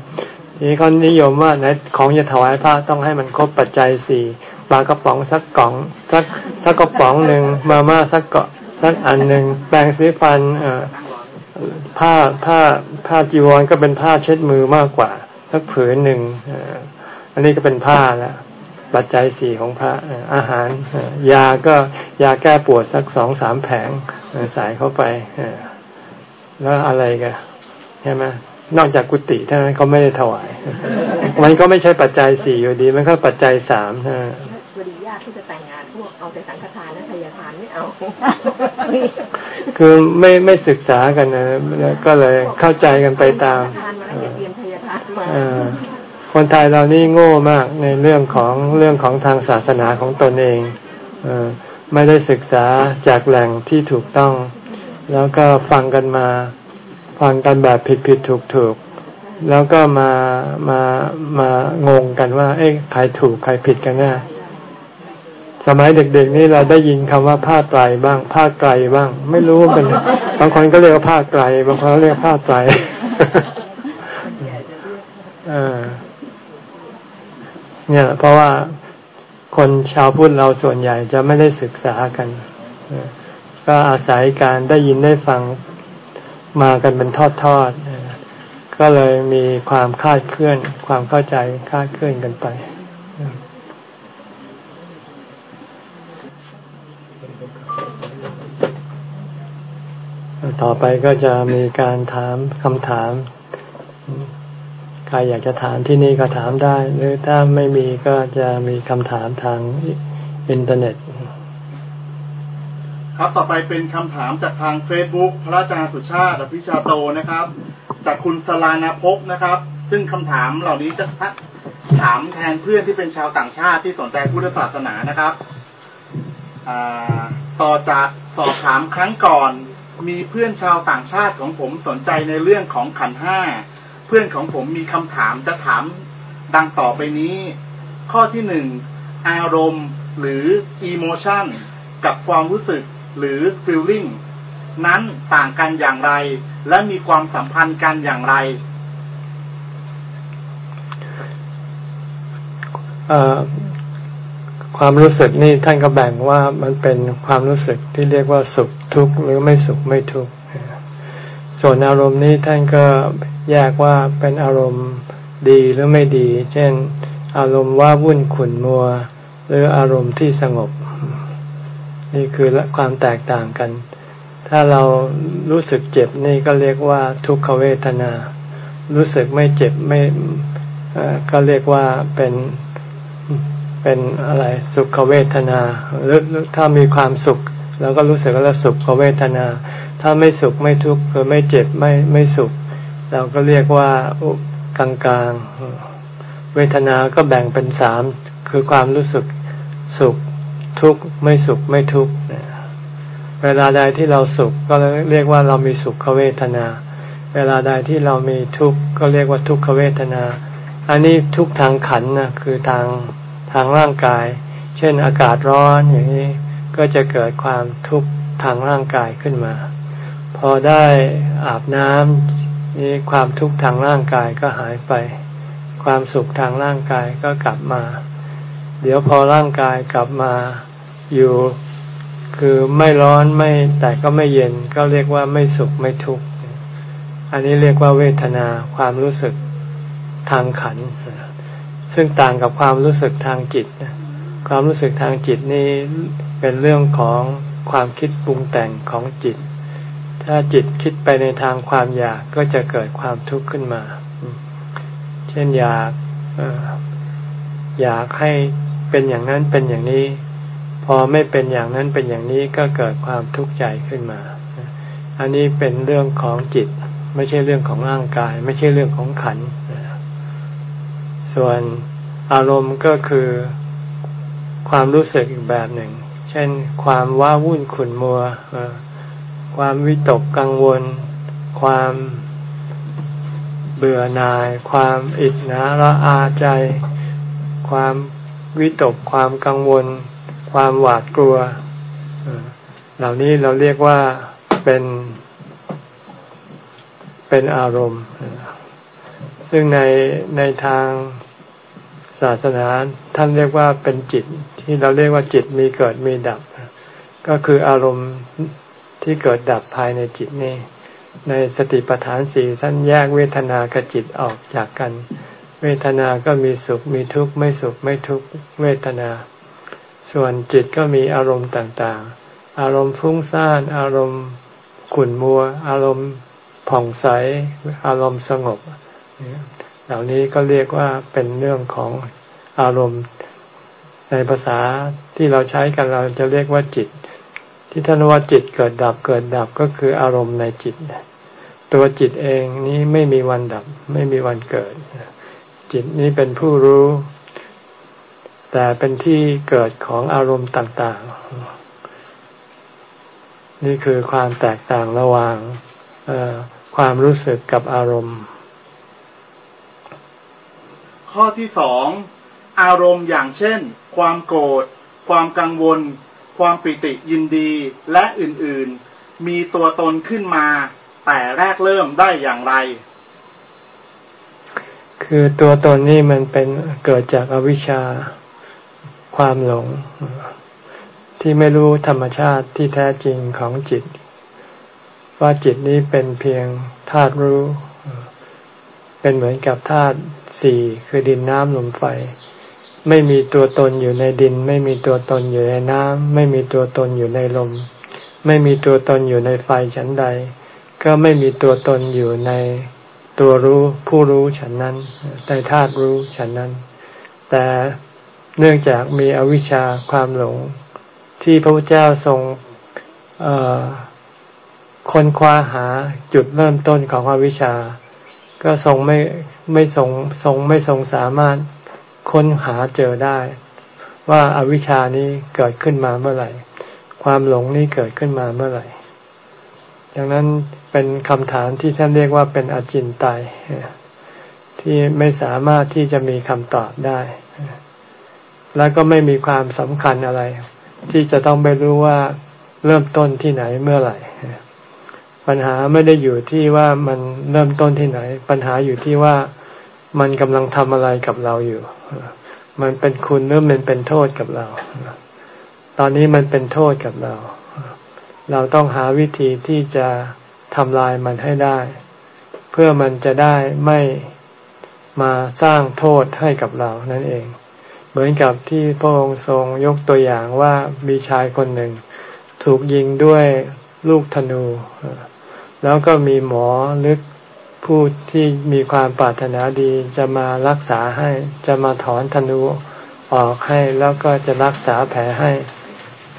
นี่เขานิยมว่าไหนของจะถวายพระต้องให้มันครบปัจจัยสี่ปลากระป๋องสักกล่องสักสักกระป๋องหนึ่งมาม่าสักเกาะสักอันหนึ่งแปรงสีฟันเอ่อผ้าผ้าผ้าจีวรก็เป็นผ้าเช็ดมือมากกว่าสักผืนหนึ่งอันนี้ก็เป็นผ้าแล้ว ปัจจัยสี่ของพระอาหาร ยาก็ยาแก้ปวดสักสองสามแผงใส่เข้าไปแล้วอะไรกันใช่ไหมนอกจากกุฏิเท่านั้นเขาไม่ได้ถวาย มันก็ไม่ใช่ปัจจัยสี่อยู่ดี มันก็ปัจจัยสาม
นะพอดีญาติที่จะแต่งงานพวกเอาแต่สังฆทานและทายทานไม่เอา
คือไม่ไม่ศึกษากันนะก็เลยเข้าใจกันไปตาม คนไทยเรานี่โง่มากในเรื่องของเรื่องของทางศาสนาของตนเองอไม่ได้ศึกษาจากแหล่งที่ถูกต้อง แล้วก็ฟังกันมาฟังกันแบบผิดผิดถูกถูกแล้วก็มามามางงกันว่า เอ๊ะใครถูกใครผิดกันแน่สมัยเด็กๆนี่เราได้ยินคำว่าผ้าไตรบ้างผ้าไกลบ้าง ไม่รู้เป็นบางคนก็เรียกว่าผ้าไกลบางคนก็เรียกผ้าไตร เนี่ย เพราะว่าคนชาวพุทธเราส่วนใหญ่จะไม่ได้ศึกษากัน ก็อาศัยการได้ยินได้ฟังมากันเป็นทอดๆก็เลยมีความคาดเคลื่อน ความเข้าใจคาดเคลื่อนกันไปต่อไปก็จะมีการถามคำถาม ใครอยากจะถามที่นี่ก็ถามได้ หรือถ้าไม่มีก็จะมีคำถามทางอินเทอร์เน็ต
ครับต่อไปเป็นคำถามจากทางเฟซบุ๊กพระอาจารย์สุชาติอภิชาโตนะครับ จากคุณสลานาภพนะครับ ซึ่งคำถามเหล่านี้จะถามแทนเพื่อนที่เป็นชาวต่างชาติที่สนใจพุทธศาสนานะครับต่อจากสอบถามครั้งก่อน มีเพื่อนชาวต่างชาติของผมสนใจในเรื่องของขันห้า พื่อนของผมมีคำถามจะถามดังต่อไปนี้ ข้อที่หนึ่งอารมณ์หรือ emotion กับความรู้สึกหรือ feeling นั้นต่างกันอย่างไร และมีความสัมพันธ์กันอย่างไร
ความรู้สึกนี่ท่านก็แบ่งว่ามันเป็นความรู้สึกที่เรียกว่าสุขทุกข์หรือไม่สุขไม่ทุกข์ส่วนอารมณ์นี้ท่านก็ แยกว่าเป็นอารมณ์ดีหรือไม่ดี เช่น อารมณ์ว่าวุ่นขุนมัว หรืออารมณ์ที่สงบ นี่คือความแตกต่างกัน ถ้าเรารู้สึกเจ็บนี่ก็เรียกว่าทุกขเวทนา รู้สึกไม่เจ็บไม่ก็เรียกว่าเป็นเป็นอะไรสุขเวทนาหรือถ้ามีความสุขเราก็รู้สึกว่าสุขเวทนา ถ้าไม่สุขไม่ทุกข์คือไม่เจ็บไม่ไม่สุข เราก็เรียกว่ากลางกลางเวทนาก็แบ่งเป็นสามคือความรู้สึกสุขทุกข์ไม่สุขไม่ทุกข์เวลาใดที่เราสุขก็เรียกว่าเรามีสุขเวทนา เวลาใดที่เรามีทุกข์ก็เรียกว่าทุกขเวทนา อันนี้ทุกทางขันนะคือทางทางร่างกาย เช่นอากาศร้อนอย่างนี้ก็จะเกิดความทุกข์ทางร่างกายขึ้นมา พอได้อาบน้ำ นี่ความทุกข์ทางร่างกายก็หายไป ความสุขทางร่างกายก็กลับมา เดี๋ยวพอร่างกายกลับมาอยู่คือไม่ร้อนไม่แต่ก็ไม่เย็นก็เรียกว่าไม่สุขไม่ทุกข์อันนี้เรียกว่าเวทนาความรู้สึกทางขัน ซึ่งต่างกับความรู้สึกทางจิต ความรู้สึกทางจิตนี่เป็นเรื่องของความคิดปรุงแต่งของจิต ถ้าจิตคิดไปในทางความอยากก็จะเกิดความทุกข์ขึ้นมา เช่นอยากอยากให้เป็นอย่างนั้นเป็นอย่างนี้ พอไม่เป็นอย่างนั้นเป็นอย่างนี้ก็เกิดความทุกข์ใจขึ้นมา อันนี้เป็นเรื่องของจิต ไม่ใช่เรื่องของร่างกาย ไม่ใช่เรื่องของขัน ส่วนอารมณ์ก็คือความรู้สึกอีกแบบหนึ่ง เช่นความว้าวุ่นขุ่นมัว ความวิตกกังวล ความเบื่อหน่าย ความอิจฉาระอาใจ ความวิตกความกังวล ความหวาดกลัว เหล่านี้เราเรียกว่าเป็นเป็นอารมณ์ ซึ่งในในทางศาสนาท่านเรียกว่าเป็นจิต ที่เราเรียกว่าจิตมีเกิดมีดับ ก็คืออารมณ์ ที่เกิดดับภายในจิตนี่ในสติปัฏฐานสี่ท่านแยกเวทนากับจิตออกจากกัน เวทนาก็มีสุขมีทุกข์ไม่สุขไม่ทุกข์เวทนา ส่วนจิตก็มีอารมณ์ต่างๆ อารมณ์ฟุ้งซ่านอารมณ์ขุ่นมัว อารมณ์ผ่องใส อารมณ์สงบ เหล่านี้ก็เรียกว่าเป็นเรื่องของอารมณ์ในภาษาที่เราใช้กันเราจะเรียกว่าจิต ที่ท่านว่าจิตเกิดดับเกิดดับก็คืออารมณ์ในจิต ตัวจิตเองนี้ไม่มีวันดับ ไม่มีวันเกิด จิตนี้เป็นผู้รู้ แต่เป็นที่เกิดของอารมณ์ต่าง ๆ นี่คือความแตกต่างระหว่างความรู้สึกกับอารมณ์
ข้อที่สองอารมณ์อย่างเช่น ความโกรธความกังวล ความปิติยินดีและอื่นๆ มีตัวตนขึ้นมา แต่แรกเริ่มได้อย่างไร
คือตัวตนนี่มันเป็นเกิดจากอวิชชาความหลง ที่ไม่รู้ธรรมชาติที่แท้จริงของจิต ว่าจิตนี้เป็นเพียงธาตุรู้ เป็นเหมือนกับธาตุสี่คือดินน้ำลมไฟ ไม่มีตัวตนอยู่ในดิน ไม่มีตัวตนอยู่ในน้ำไม่มีตัวตนอยู่ในลม ไม่มีตัวตนอยู่ในไฟฉันใด ก็ไม่มีตัวตนอยู่ในตัวรู้ผู้รู้ฉันนั้นในธาตุรู้ฉันนั้น แต่เนื่องจากมีอวิชชาความหลง ที่พระพุทธเจ้าทรงค้นคว้าหาจุดเริ่มต้นของอวิชชา ก็ทรงไม่ไม่ทรงทรงไม่ทรงสามารถ ค้นหาเจอได้ ว่าอาวิชานี้เกิดขึ้นมาเมื่อไหร่ ความหลงนี้เกิดขึ้นมาเมื่อไหร่ ดังนั้นเป็นคำถามที่ท่านเรียกว่าเป็นอจินไตยที่ไม่สามารถที่จะมีคำตอบได้ แล้วก็ไม่มีความสำคัญอะไร ที่จะต้องไปรู้ว่าเริ่มต้นที่ไหนเมื่อไหร่ ปัญหาไม่ได้อยู่ที่ว่ามันเริ่มต้นที่ไหน ปัญหาอยู่ที่ว่า มันกำลังทำอะไรกับเราอยู่ มันเป็นคุณหรือมันเป็นโทษกับเรา ตอนนี้มันเป็นโทษกับเรา เราต้องหาวิธีที่จะทำลายมันให้ได้ เพื่อมันจะได้ไม่มาสร้างโทษให้กับเรานั่นเอง เหมือนกับที่พระองค์ทรงยกตัวอย่างว่ามีชายคนหนึ่ง ถูกยิงด้วยลูกธนู แล้วก็มีหมอหรือ ผู้ที่มีความปรารถนาดีจะมารักษาให้ จะมาถอนธนูออกให้แล้วก็จะรักษาแผลให้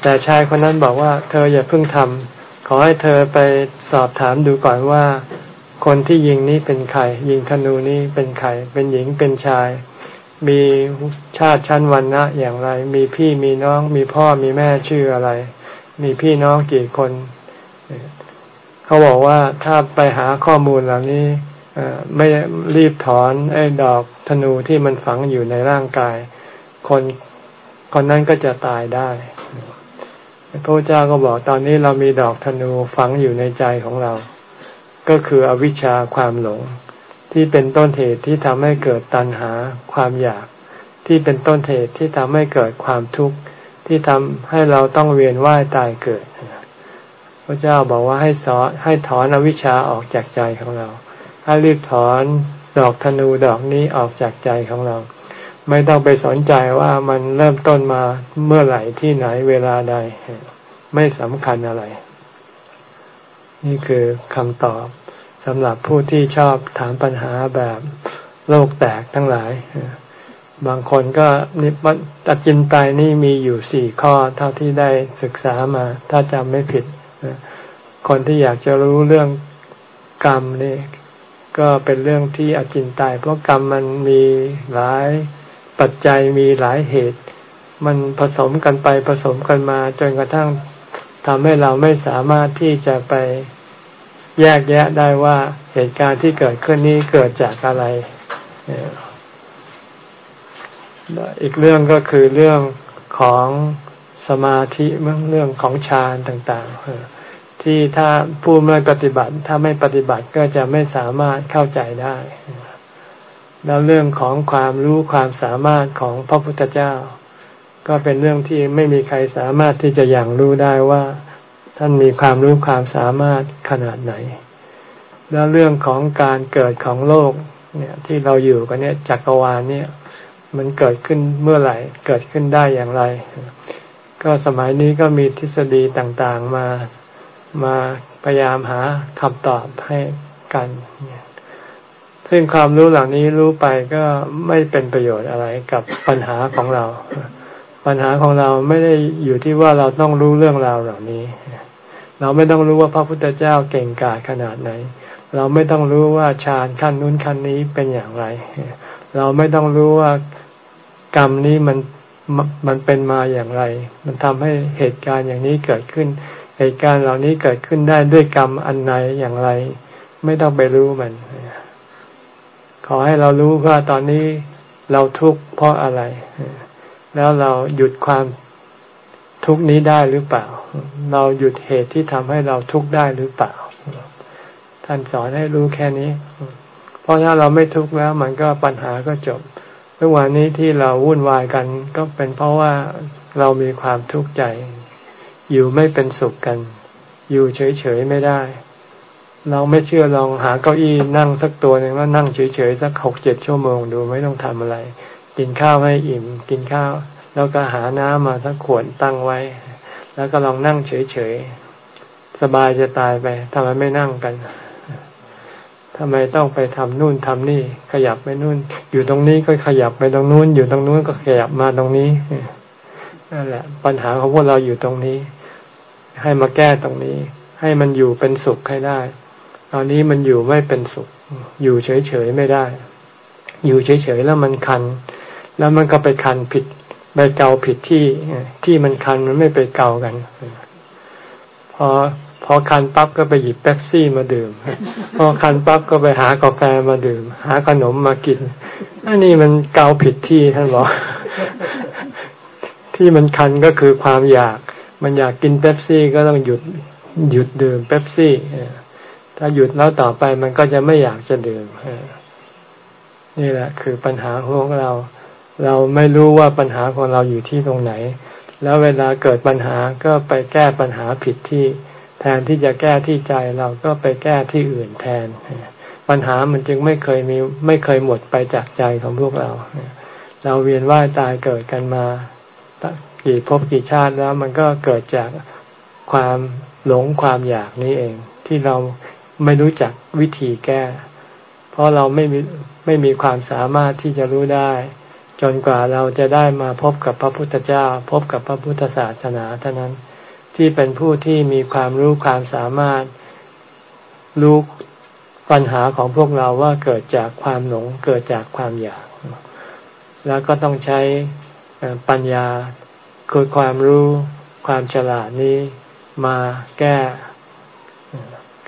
แต่ชายคนนั้นบอกว่า เธออย่าเพิ่งทำขอให้เธอไปสอบถามดูก่อนว่า คนที่ยิงนี้เป็นใครยิงธนูนี้เป็นใครเป็นหญิงเป็นชาย มีชาติชั้นวันนะอย่างไร มีพี่มีน้อง มีพ่อมีแม่ชื่ออะไร มีพี่น้องกี่คน เขาบอกว่าถ้าไปหาข้อมูลเหล่านี้ไม่รีบถอนไอ้ดอกธนูที่มันฝังอยู่ในร่างกาย คนคนนั้นก็จะตายได้พระเจ้าก็บอกตอนนี้เรามีดอกธนูฝังอยู่ในใจของเรา ก็คืออวิชชาความหลงทที่เป็นต้นเหตุที่ทำให้เกิดตัณหาความอยาก ที่เป็นต้นเหตุที่ทำให้เกิดความทุกข์ที่ทำให้เราต้องเวียนว่ายตายเกิด พระเจ้าบอกว่าให้สอนให้ถอนอวิชชาออกจากใจของเรา ให้รีบถอนดอกธนูดอกนี้ออกจากใจของเรา ไม่ต้องไปสนใจว่ามันเริ่มต้นมาเมื่อไหร่ที่ไหนเวลาใด ไม่สำคัญอะไร นี่คือคำตอบสำหรับผู้ที่ชอบถามปัญหาแบบโลกแตกทั้งหลาย บางคนก็นิตัดจินตายนี่มีอยู่สี่ข้อเท่าที่ได้ศึกษามา ถ้าจำไม่ผิด คนที่อยากจะรู้เรื่องกรรมนี่ก็เป็นเรื่องที่อจินตาย เพราะกรรมมันมีหลายปัจจัยมีหลายเหตุ มันผสมกันไปผสมกันมาจนกระทั่งทำให้เราไม่สามารถที่จะไปแยกแยะได้ว่าเหตุการณ์ที่เกิดขึ้นนี้เกิดจากอะไร อีกเรื่องก็คือเรื่องของ สมาธิเรื่องเรื่องของฌานต่างๆ ที่ถ้าผู้ไม่ปฏิบัติ ถ้าไม่ปฏิบัติก็จะไม่สามารถเข้าใจได้ แล้วเรื่องของความรู้ความสามารถของพระพุทธเจ้า ก็เป็นเรื่องที่ไม่มีใครสามารถที่จะอย่างรู้ได้ว่า ท่านมีความรู้ความสามารถขนาดไหน แล้วเรื่องของการเกิดของโลกเนี่ยที่เราอยู่กันเนี่ยจักรวาลเนี่ย มันเกิดขึ้นเมื่อไหร่ เกิดขึ้นได้อย่างไร ก็สมัยนี้ก็มีทฤษฎีต่างๆมามาพยายามหาคำตอบให้กัน ซึ่งความรู้เหล่านี้รู้ไปก็ไม่เป็นประโยชน์อะไรกับปัญหาของเรา ปัญหาของเราไม่ได้อยู่ที่ว่าเราต้องรู้เรื่องราวเหล่านี้ เราไม่ต้องรู้ว่าพระพุทธเจ้าเก่งกาจขนาดไหน เราไม่ต้องรู้ว่าฌานขั้นนู้นขั้นนี้เป็นอย่างไร เราไม่ต้องรู้ว่ากรรมนี้มัน มันเป็นมาอย่างไร มันทำให้เหตุการณ์อย่างนี้เกิดขึ้น เหตุการณ์เหล่านี้เกิดขึ้นได้ด้วยกรรมอันไหนอย่างไร ไม่ต้องไปรู้มัน ขอให้เรารู้ว่าตอนนี้เราทุกข์เพราะอะไร แล้วเราหยุดความทุกนี้ได้หรือเปล่า เราหยุดเหตุที่ทำให้เราทุกข์ได้หรือเปล่า ท่านสอนให้รู้แค่นี้ เพราะถ้าเราไม่ทุกข์แล้ว มันก็ปัญหาก็จบ ทุกวันนี้ที่เราวุ่นวายกัน ก็เป็นเพราะว่าเรามีความทุกข์ใจ อยู่ไม่เป็นสุขกัน อยู่เฉยๆไม่ได้ เราไม่เชื่อลองหาเก้าอี้นั่งสักตัวหนึ่งแล้วนั่งเฉยๆสักหกเจ็ดชั่วโมงดูไม่ต้องทำอะไร กินข้าวให้อิ่ม กินข้าว แล้วก็หาน้ำมาสักขวดตั้งไว้ แล้วก็ลองนั่งเฉยๆสบายจะตายไปทำไมไม่นั่งกัน ทำไมต้องไปทำนู่นทำนี่ ขยับไปนู่น อยู่ตรงนี้ก็ขยับไปตรงนู้น อยู่ตรงนู้นก็ขยับมาตรงนี้นั่นแหละ ปัญหาของพวกเราอยู่ตรงนี้ ให้มาแก้ตรงนี้ ให้มันอยู่เป็นสุขให้ได้ ตอนนี้มันอยู่ไม่เป็นสุข อยู่เฉยๆไม่ได้ อยู่เฉยๆแล้วมันคัน แล้วมันก็ไปคันผิดไปเกาผิดที่ที่มันคันมันไม่ไปเกากันพอ พอคันปั๊บก็ไปหยิบแป๊บซี่มาดื่ม พอคันปั๊บก็ไปหากาแฟมาดื่ม หาขนมมากินอันนี้มันเกาผิดที่ท่านบอก ที่มันคันก็คือความอยาก มันอยากกินเป๊ปซี่ก็ต้องหยุดหยุดดื่มเป๊ปซี่ถ้าหยุดแล้วต่อไปมันก็จะไม่อยากจะดื่มนี่แหละ คือปัญหาของเรา เราไม่รู้ว่าปัญหาของเราอยู่ที่ตรงไหน แล้วเวลาเกิดปัญหาก็ไปแก้ปัญหาผิดที่ แทนที่จะแก้ที่ใจเราก็ไปแก้ที่อื่นแทน ปัญหามันจึงไม่เคยมีไม่เคยหมดไปจากใจของพวกเรา เราเวียนว่ายตายเกิดกันมากี่ภพกี่ชาติแล้วมันก็เกิดจากความหลงความอยากนี้เอง ที่เราไม่รู้จักวิธีแก้ เพราะเราไม่มีไม่มีความสามารถที่จะรู้ได้ จนกว่าเราจะได้มาพบกับพระพุทธเจ้า พบกับพระพุทธศาสนาเท่านั้น ที่เป็นผู้ที่มีความรู้ความสามารถรู้ปัญหาของพวกเราว่าเกิดจากความหลงเกิดจากความอยาก แล้วก็ต้องใช้ปัญญาคือความรู้ความฉลาดนี้มาแก้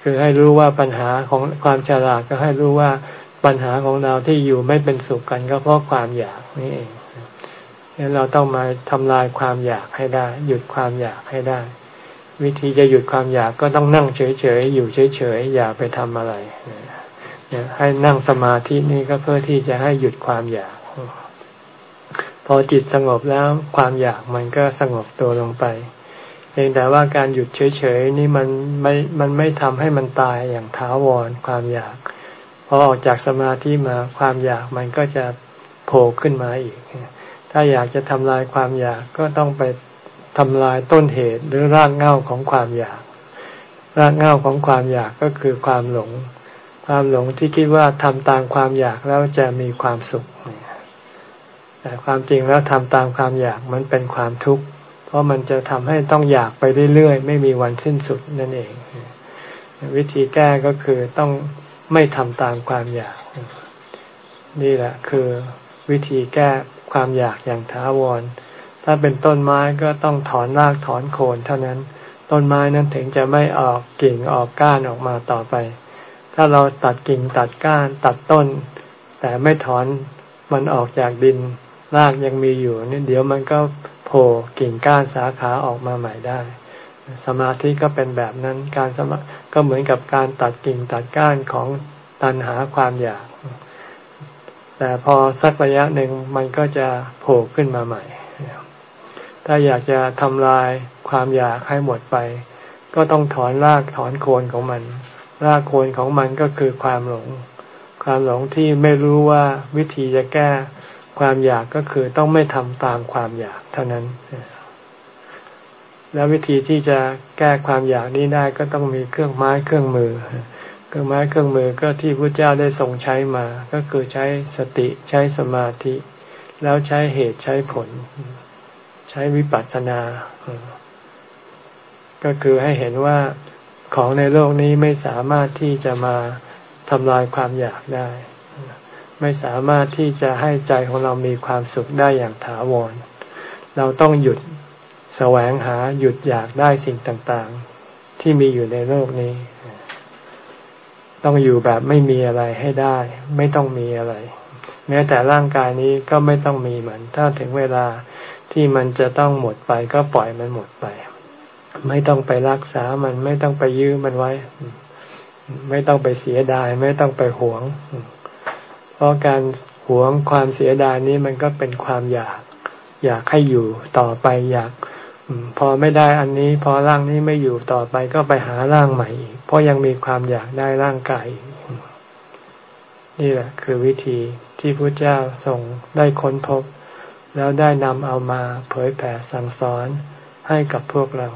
คือให้รู้ว่าปัญหาของความฉลาดก็ให้รู้ว่าปัญหาของเราที่อยู่ไม่เป็นสุขกันก็เพราะความอยากนี่เอง งั้นเราต้องมาทำลายความอยากให้ได้ หยุดความอยากให้ได้ วิธีจะหยุดความอยากก็ต้องนั่งเฉยๆอยู่เฉยๆอย่าไปทำอะไรให้นั่งสมาธินี่ก็เพื่อที่จะให้หยุดความอยาก พอจิตสงบแล้วความอยากมันก็สงบตัวลงไปเพียงแต่ว่าการหยุดเฉยๆนี่มันไม่ มันไม่ทำให้มันตายอย่างถาวรความอยาก พอออกจากสมาธิมาความอยากมันก็จะโผล่ขึ้นมาอีก ถ้าอยากจะทำลายความอยากก็ต้องไปทำลายต้นเหตุหรือรากเหง้าของความอยาก รากเหง้าของความอยากก็คือความหลง ความหลงที่คิดว่าทำตามความอยากแล้วจะมีความสุข แต่ความจริงแล้วทำตามความอยากมันเป็นความทุกข์ เพราะมันจะทำให้ต้องอยากไปเรื่อยๆ ไม่มีวันสิ้นสุดนั่นเอง วิธีแก้ก็คือต้องไม่ทำตามความอยาก นี่แหละคือวิธีแก้ ความอยากอย่างถาวร ถ้าเป็นต้นไม้ก็ต้องถอนรากถอนโคนเท่านั้น ต้นไม้นั้นถึงจะไม่ออกกิ่งออกก้านออกมาต่อไป ถ้าเราตัดกิ่งตัดก้านตัดต้น แต่ไม่ถอนมันออกจากดินรากยังมีอยู่นี่เดี๋ยวมันก็โผล่กิ่งก้านสาขาออกมาใหม่ได้ สมาธิก็เป็นแบบนั้นการสมาก็เหมือนกับการตัดกิ่งตัดก้านของตันหาความอยาก แต่พอสักระยะหนึ่งมันก็จะโผล่ขึ้นมาใหม่ ถ้าอยากจะทำลายความอยากให้หมดไป ก็ต้องถอนรากถอนโคนของมัน รากโคนของมันก็คือความหลง ความหลงที่ไม่รู้ว่าวิธีจะแก้ความอยากก็คือต้องไม่ทำตามความอยากเท่านั้น แล้ววิธีที่จะแก้ความอยากนี้ได้ก็ต้องมีเครื่องไม้เครื่องมือ เครื่องไม้เครื่องมือก็ที่พระเจ้าได้ทรงใช้มา ก็คือใช้สติใช้สมาธิ แล้วใช้เหตุใช้ผล ใช้วิปัสสนา ก็คือให้เห็นว่าของในโลกนี้ไม่สามารถที่จะมาทำลายความอยากได้ ไม่สามารถที่จะให้ใจของเรามีความสุขได้อย่างถาวร เราต้องหยุดแสวงหาหยุดอยากได้สิ่งต่าง ๆ ที่มีอยู่ในโลกนี้ ต้องอยู่แบบไม่มีอะไรให้ได้ ไม่ต้องมีอะไร แม้แต่ร่างกายนี้ก็ไม่ต้องมีเหมือน ถ้าถึงเวลาที่มันจะต้องหมดไปก็ปล่อยมันหมดไป ไม่ต้องไปรักษามันไม่ต้องไปยื้อมันไว้ ไม่ต้องไปเสียดาย ไม่ต้องไปหวง เพราะการหวงความเสียดายนี้มันก็เป็นความอยาก อยากให้อยู่ต่อไปอยาก พอไม่ได้อันนี้ พอร่างนี้ไม่อยู่ต่อไปก็ไปหาร่างใหม่อีกเพราะยังมีความอยากได้ร่างกายนี่แหละ คือวิธีที่พระเจ้าส่งได้ค้นพบ แล้วได้นำเอามาเผยแผ่สั่งสอนให้กับพวกเรา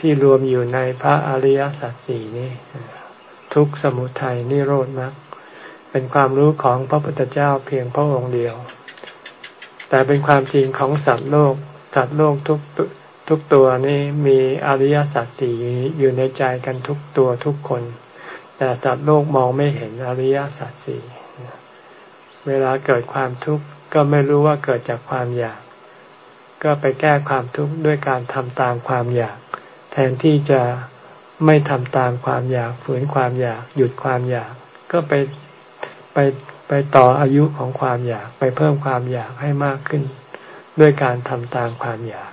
ที่รวมอยู่ในพระอริยสัจสี่นี้ ทุกสมุทัยนิโรธมรรคเป็นความรู้ของพระพุทธเจ้าเพียงพระองค์เดียว แต่เป็นความจริงของสัตว์โลก สัตว์โลกทุกทุกตัวนี้มีอริยสัจสี่อยู่ในใจกันทุกตัวทุกคน แต่สัตว์โลกมองไม่เห็นอริยสัจสี่เวลาเกิดความทุกข์ก็ไม่รู้ว่าเกิดจากความอยาก ก็ไปแก้ความทุกข์ด้วยการทำตามความอยาก แทนที่จะไม่ทำตามความอยากฝืนความอยาก หยุดความอยาก ก็ไปไปไปต่ออายุของความอยาก ไปเพิ่มความอยากให้มากขึ้น ด้วยการทำตามความอยาก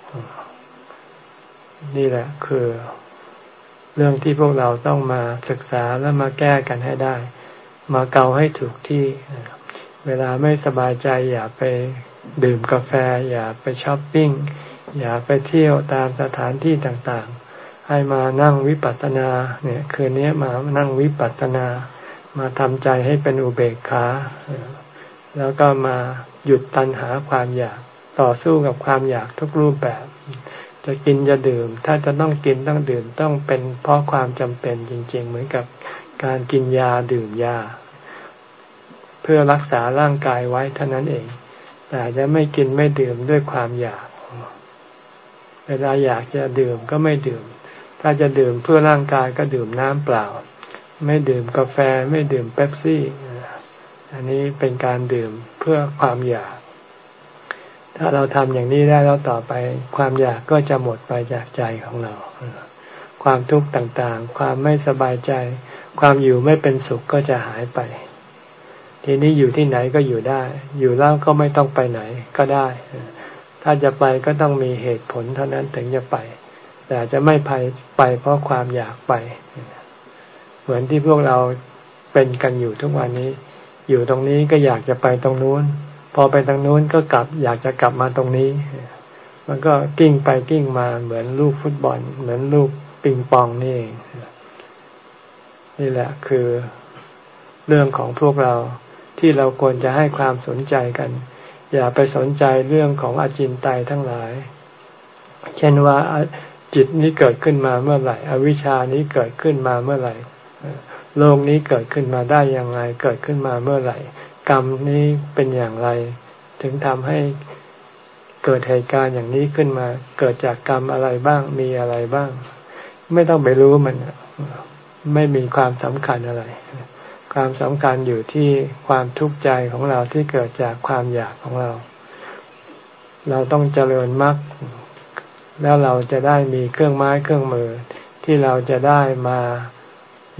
นี่แหละคือเรื่องที่พวกเราต้องมาศึกษาและมาแก้กันให้ได้ มาเกาให้ถูกที่ เวลาไม่สบายใจอย่าไปดื่มกาแฟ อย่าไปช้อปปิ้ง อย่าไปเที่ยวตามสถานที่ต่างๆ ให้มานั่งวิปัสสนาเนี่ยคืนนี้มานั่งวิปัสสนา มาทำใจให้เป็นอุเบกขาแล้วก็มาหยุดตัณหาความอยาก ต่อสู้กับความอยากทุกรูปแบบ จะกินจะดื่ม ถ้าจะต้องกินต้องดื่มต้องเป็นเพราะความจำเป็นจริง ๆ เหมือนกับการกินยาดื่มยา เพื่อรักษาร่างกายไว้เท่านั้นเอง แต่จะไม่กินไม่ดื่มด้วยความอยาก เวลาอยากจะดื่มก็ไม่ดื่ม ถ้าจะดื่มเพื่อร่างกายก็ดื่มน้ำเปล่า ไม่ดื่มกาแฟไม่ดื่มเป๊ปซี่ อันนี้เป็นการดื่มเพื่อความอยาก ถ้าเราทำอย่างนี้ได้แล้วต่อไป ความอยากก็จะหมดไปจากใจของเรา ความทุกข์ต่างๆ ความไม่สบายใจ ความอยู่ไม่เป็นสุขก็จะหายไป ทีนี้อยู่ที่ไหนก็อยู่ได้ อยู่แล้วก็ไม่ต้องไปไหนก็ได้ ถ้าจะไปก็ต้องมีเหตุผลเท่านั้นถึงจะไป แต่จะไม่ไปไปเพราะความอยากไป เหมือนที่พวกเราเป็นกันอยู่ทุกวันนี้ อยู่ตรงนี้ก็อยากจะไปตรงนู้น พอไปตรงนู้นก็กลับอยากจะกลับมาตรงนี้ มันก็กิ้งไปกิ้งมาเหมือนลูกฟุตบอล เหมือนลูกปิงปองนี่เองนี่แหละคือเรื่องของพวกเราที่เราควรจะให้ความสนใจกัน อย่าไปสนใจเรื่องของอาจินไตทั้งหลาย เช่นว่าจิตนี้เกิดขึ้นมาเมื่อไหร่ อวิชานี้เกิดขึ้นมาเมื่อไหร่โลกนี้เกิดขึ้นมาได้ย่างไรเกิดขึ้นมาเมื่อไหร่ กรรมนี้เป็นอย่างไร ถึงทำให้เกิดเหตุการณ์อย่างนี้ขึ้นมา เกิดจากกรรมอะไรบ้างมีอะไรบ้าง ไม่ต้องไปรู้มันไม่มีความสำคัญอะไร ความสำคัญอยู่ที่ความทุกข์ใจของเราที่เกิดจากความอยากของเรา เราต้องเจริญมรรคแล้วเราจะได้มีเครื่องไม้เครื่องมือ ที่เราจะได้มา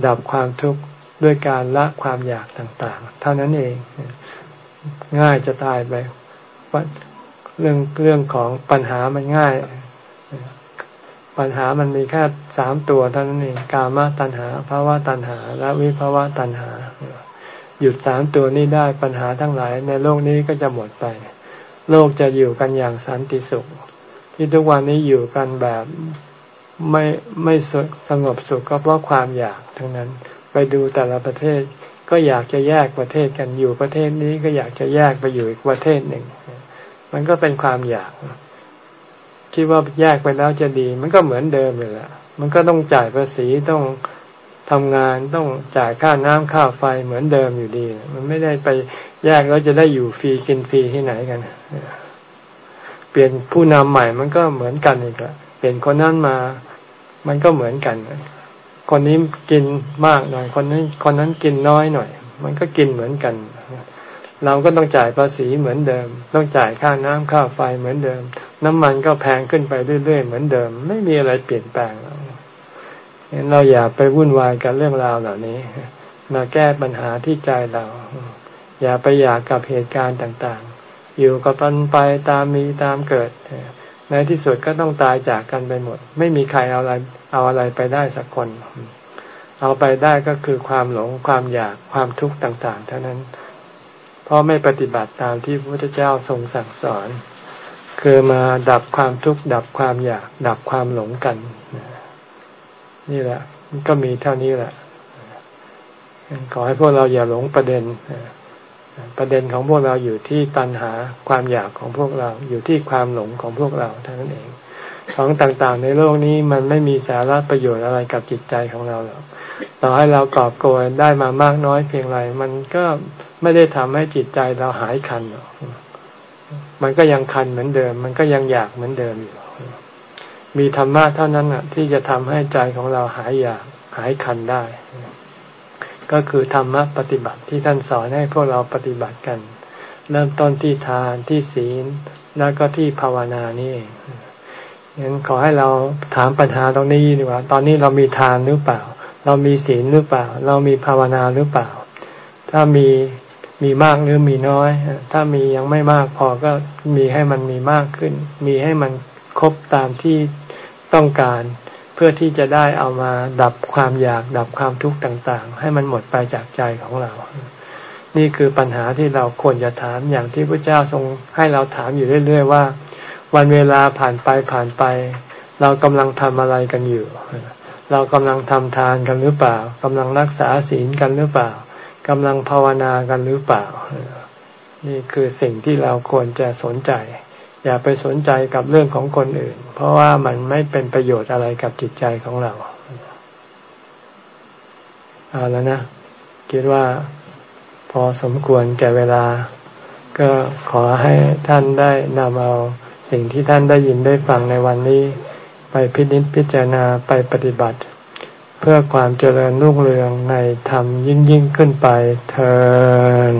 ดับความทุกข์ ด้วยการละความอยากต่างๆ เท่านั้นเองง่ายจะตายไปเรื่องเรื่องของปัญหามันง่าย ปัญหามันมีแค่สามตัวเท่านั้นเองกามตัณหาภาวะตัณหา และวิภาวะตัณหา หยุดสามตัวนี้ได้ปัญหาทั้งหลาย ในโลกนี้ก็จะหมดไป โลกจะอยู่กันอย่างสันติสุข ที่ทุกวันนี้อยู่กันแบบไม่ไม่สงบสุขก็เพราะความอยากทั้งนั้น ไปดูแต่ละประเทศ ก็อยากจะแยกประเทศกันอยู่ประเทศนี้ก็อยากจะแยกไปอยู่อีกประเทศหนึ่ง มันก็เป็นความอยากคิดว่าแยกไปแล้วจะดี มันก็เหมือนเดิมเลยละมันก็ต้องจ่ายภาษีต้องทำงานต้องจ่ายค่าน้ำค่าไฟเหมือนเดิมอยู่ดี มันไม่ได้ไปแยกแล้วจะได้อยู่ฟรีกินฟรีที่ไหนกัน เปลี่ยนผู้นำใหม่มันก็เหมือนกันอีกละเปลี่ยนคนนั้นมา มันก็เหมือนกัน คนนี้กินมากหน่อย คนนั้นคนนั้นกินน้อยหน่อย มันก็กินเหมือนกัน เราก็ต้องจ่ายภาษีเหมือนเดิม ต้องจ่ายค่าน้ำค่าไฟเหมือนเดิม น้ำมันก็แพงขึ้นไปเรื่อยๆเหมือนเดิม ไม่มีอะไรเปลี่ยนแปลงเราอย่าไปวุ่นวายกับเรื่องราวเหล่านี้มาแก้ปัญหาที่ใจเรา อย่าไปอยากกับเหตุการณ์ต่างๆ อยู่กับมันไปตามมีตามเกิด ในที่สุดก็ต้องตายจากกันไปหมด ไม่มีใครเอาอะไร เอาอะไรไปได้สักคน เอาไปได้ก็คือความหลงความอยากความทุกข์ต่าง ๆ เท่านั้น เพราะไม่ปฏิบัติตามที่พระพุทธเจ้าทรงสั่งสอน คือมาดับความทุกข์ดับความอยาก ดับความหลงกัน นี่แหละ ก็มีเท่านี้แหละขอให้พวกเราอย่าหลงประเด็น ประเด็นของพวกเราอยู่ที่ตัณหาความอยากของพวกเราอยู่ที่ความหลงของพวกเราเท่านั้นเองของต่างๆ ในโลกนี้มันไม่มีสาระประโยชน์อะไรกับจิตใจของเราหรอกต่อให้เรากอบโกยได้มามากน้อยเพียงไรมันก็ไม่ได้ทำให้จิตใจเราหายคันหรอกมันก็ยังคันเหมือนเดิม มันก็ยังอยากเหมือนเดิมอยู่มีธรรมะเท่านั้นอะ ที่จะทำให้ใจของเราหายอยากหายคันได้ ก็คือธรรมะปฏิบัติที่ท่านสอนให้พวกเราปฏิบัติกัน เริ่มต้นที่ทานที่ศีลแล้วก็ที่ภาวนานี่เองงั้นขอให้เราถามปัญหาตรงนี้ดีกว่า ตอนนี้เรามีทานหรือเปล่า เรามีศีลหรือเปล่า เรามีภาวนาหรือเปล่า ถ้ามีมีมากหรือมีน้อย ถ้ามียังไม่มากพอก็มีให้มันมีมากขึ้น มีให้มันครบตามที่ต้องการ พื่อที่จะได้เอามาดับความอยากดับความทุกข์ต่างๆ ให้มันหมดไปจากใจของเรา นี่คือปัญหาที่เราควรจะถามอย่างที่พระเจ้าทรงให้เราถามอยู่เรื่อยๆว่า วันเวลาผ่านไปผ่านไป เรากำลังทำอะไรกันอยู่ เรากำลังทำทานกันหรือเปล่ากำลังรักษาศีลกันหรือเปล่ากำลังภาวนากันหรือเปล่า นี่คือสิ่งที่เราควรจะสนใจ อย่าไปสนใจกับเรื่องของคนอื่น เพราะว่ามันไม่เป็นประโยชน์อะไรกับจิตใจของเราเอาแล้วนะ คิดว่าพอสมควรแก่เวลา ก็ขอให้ท่านได้นำเอาสิ่งที่ท่านได้ยินได้ฟังในวันนี้ ไปพิจิตพิจารณาไปปฏิบัติ เพื่อความเจริญรุ่งเรืองในธรรมยิ่งยิ่งขึ้นไปเธอ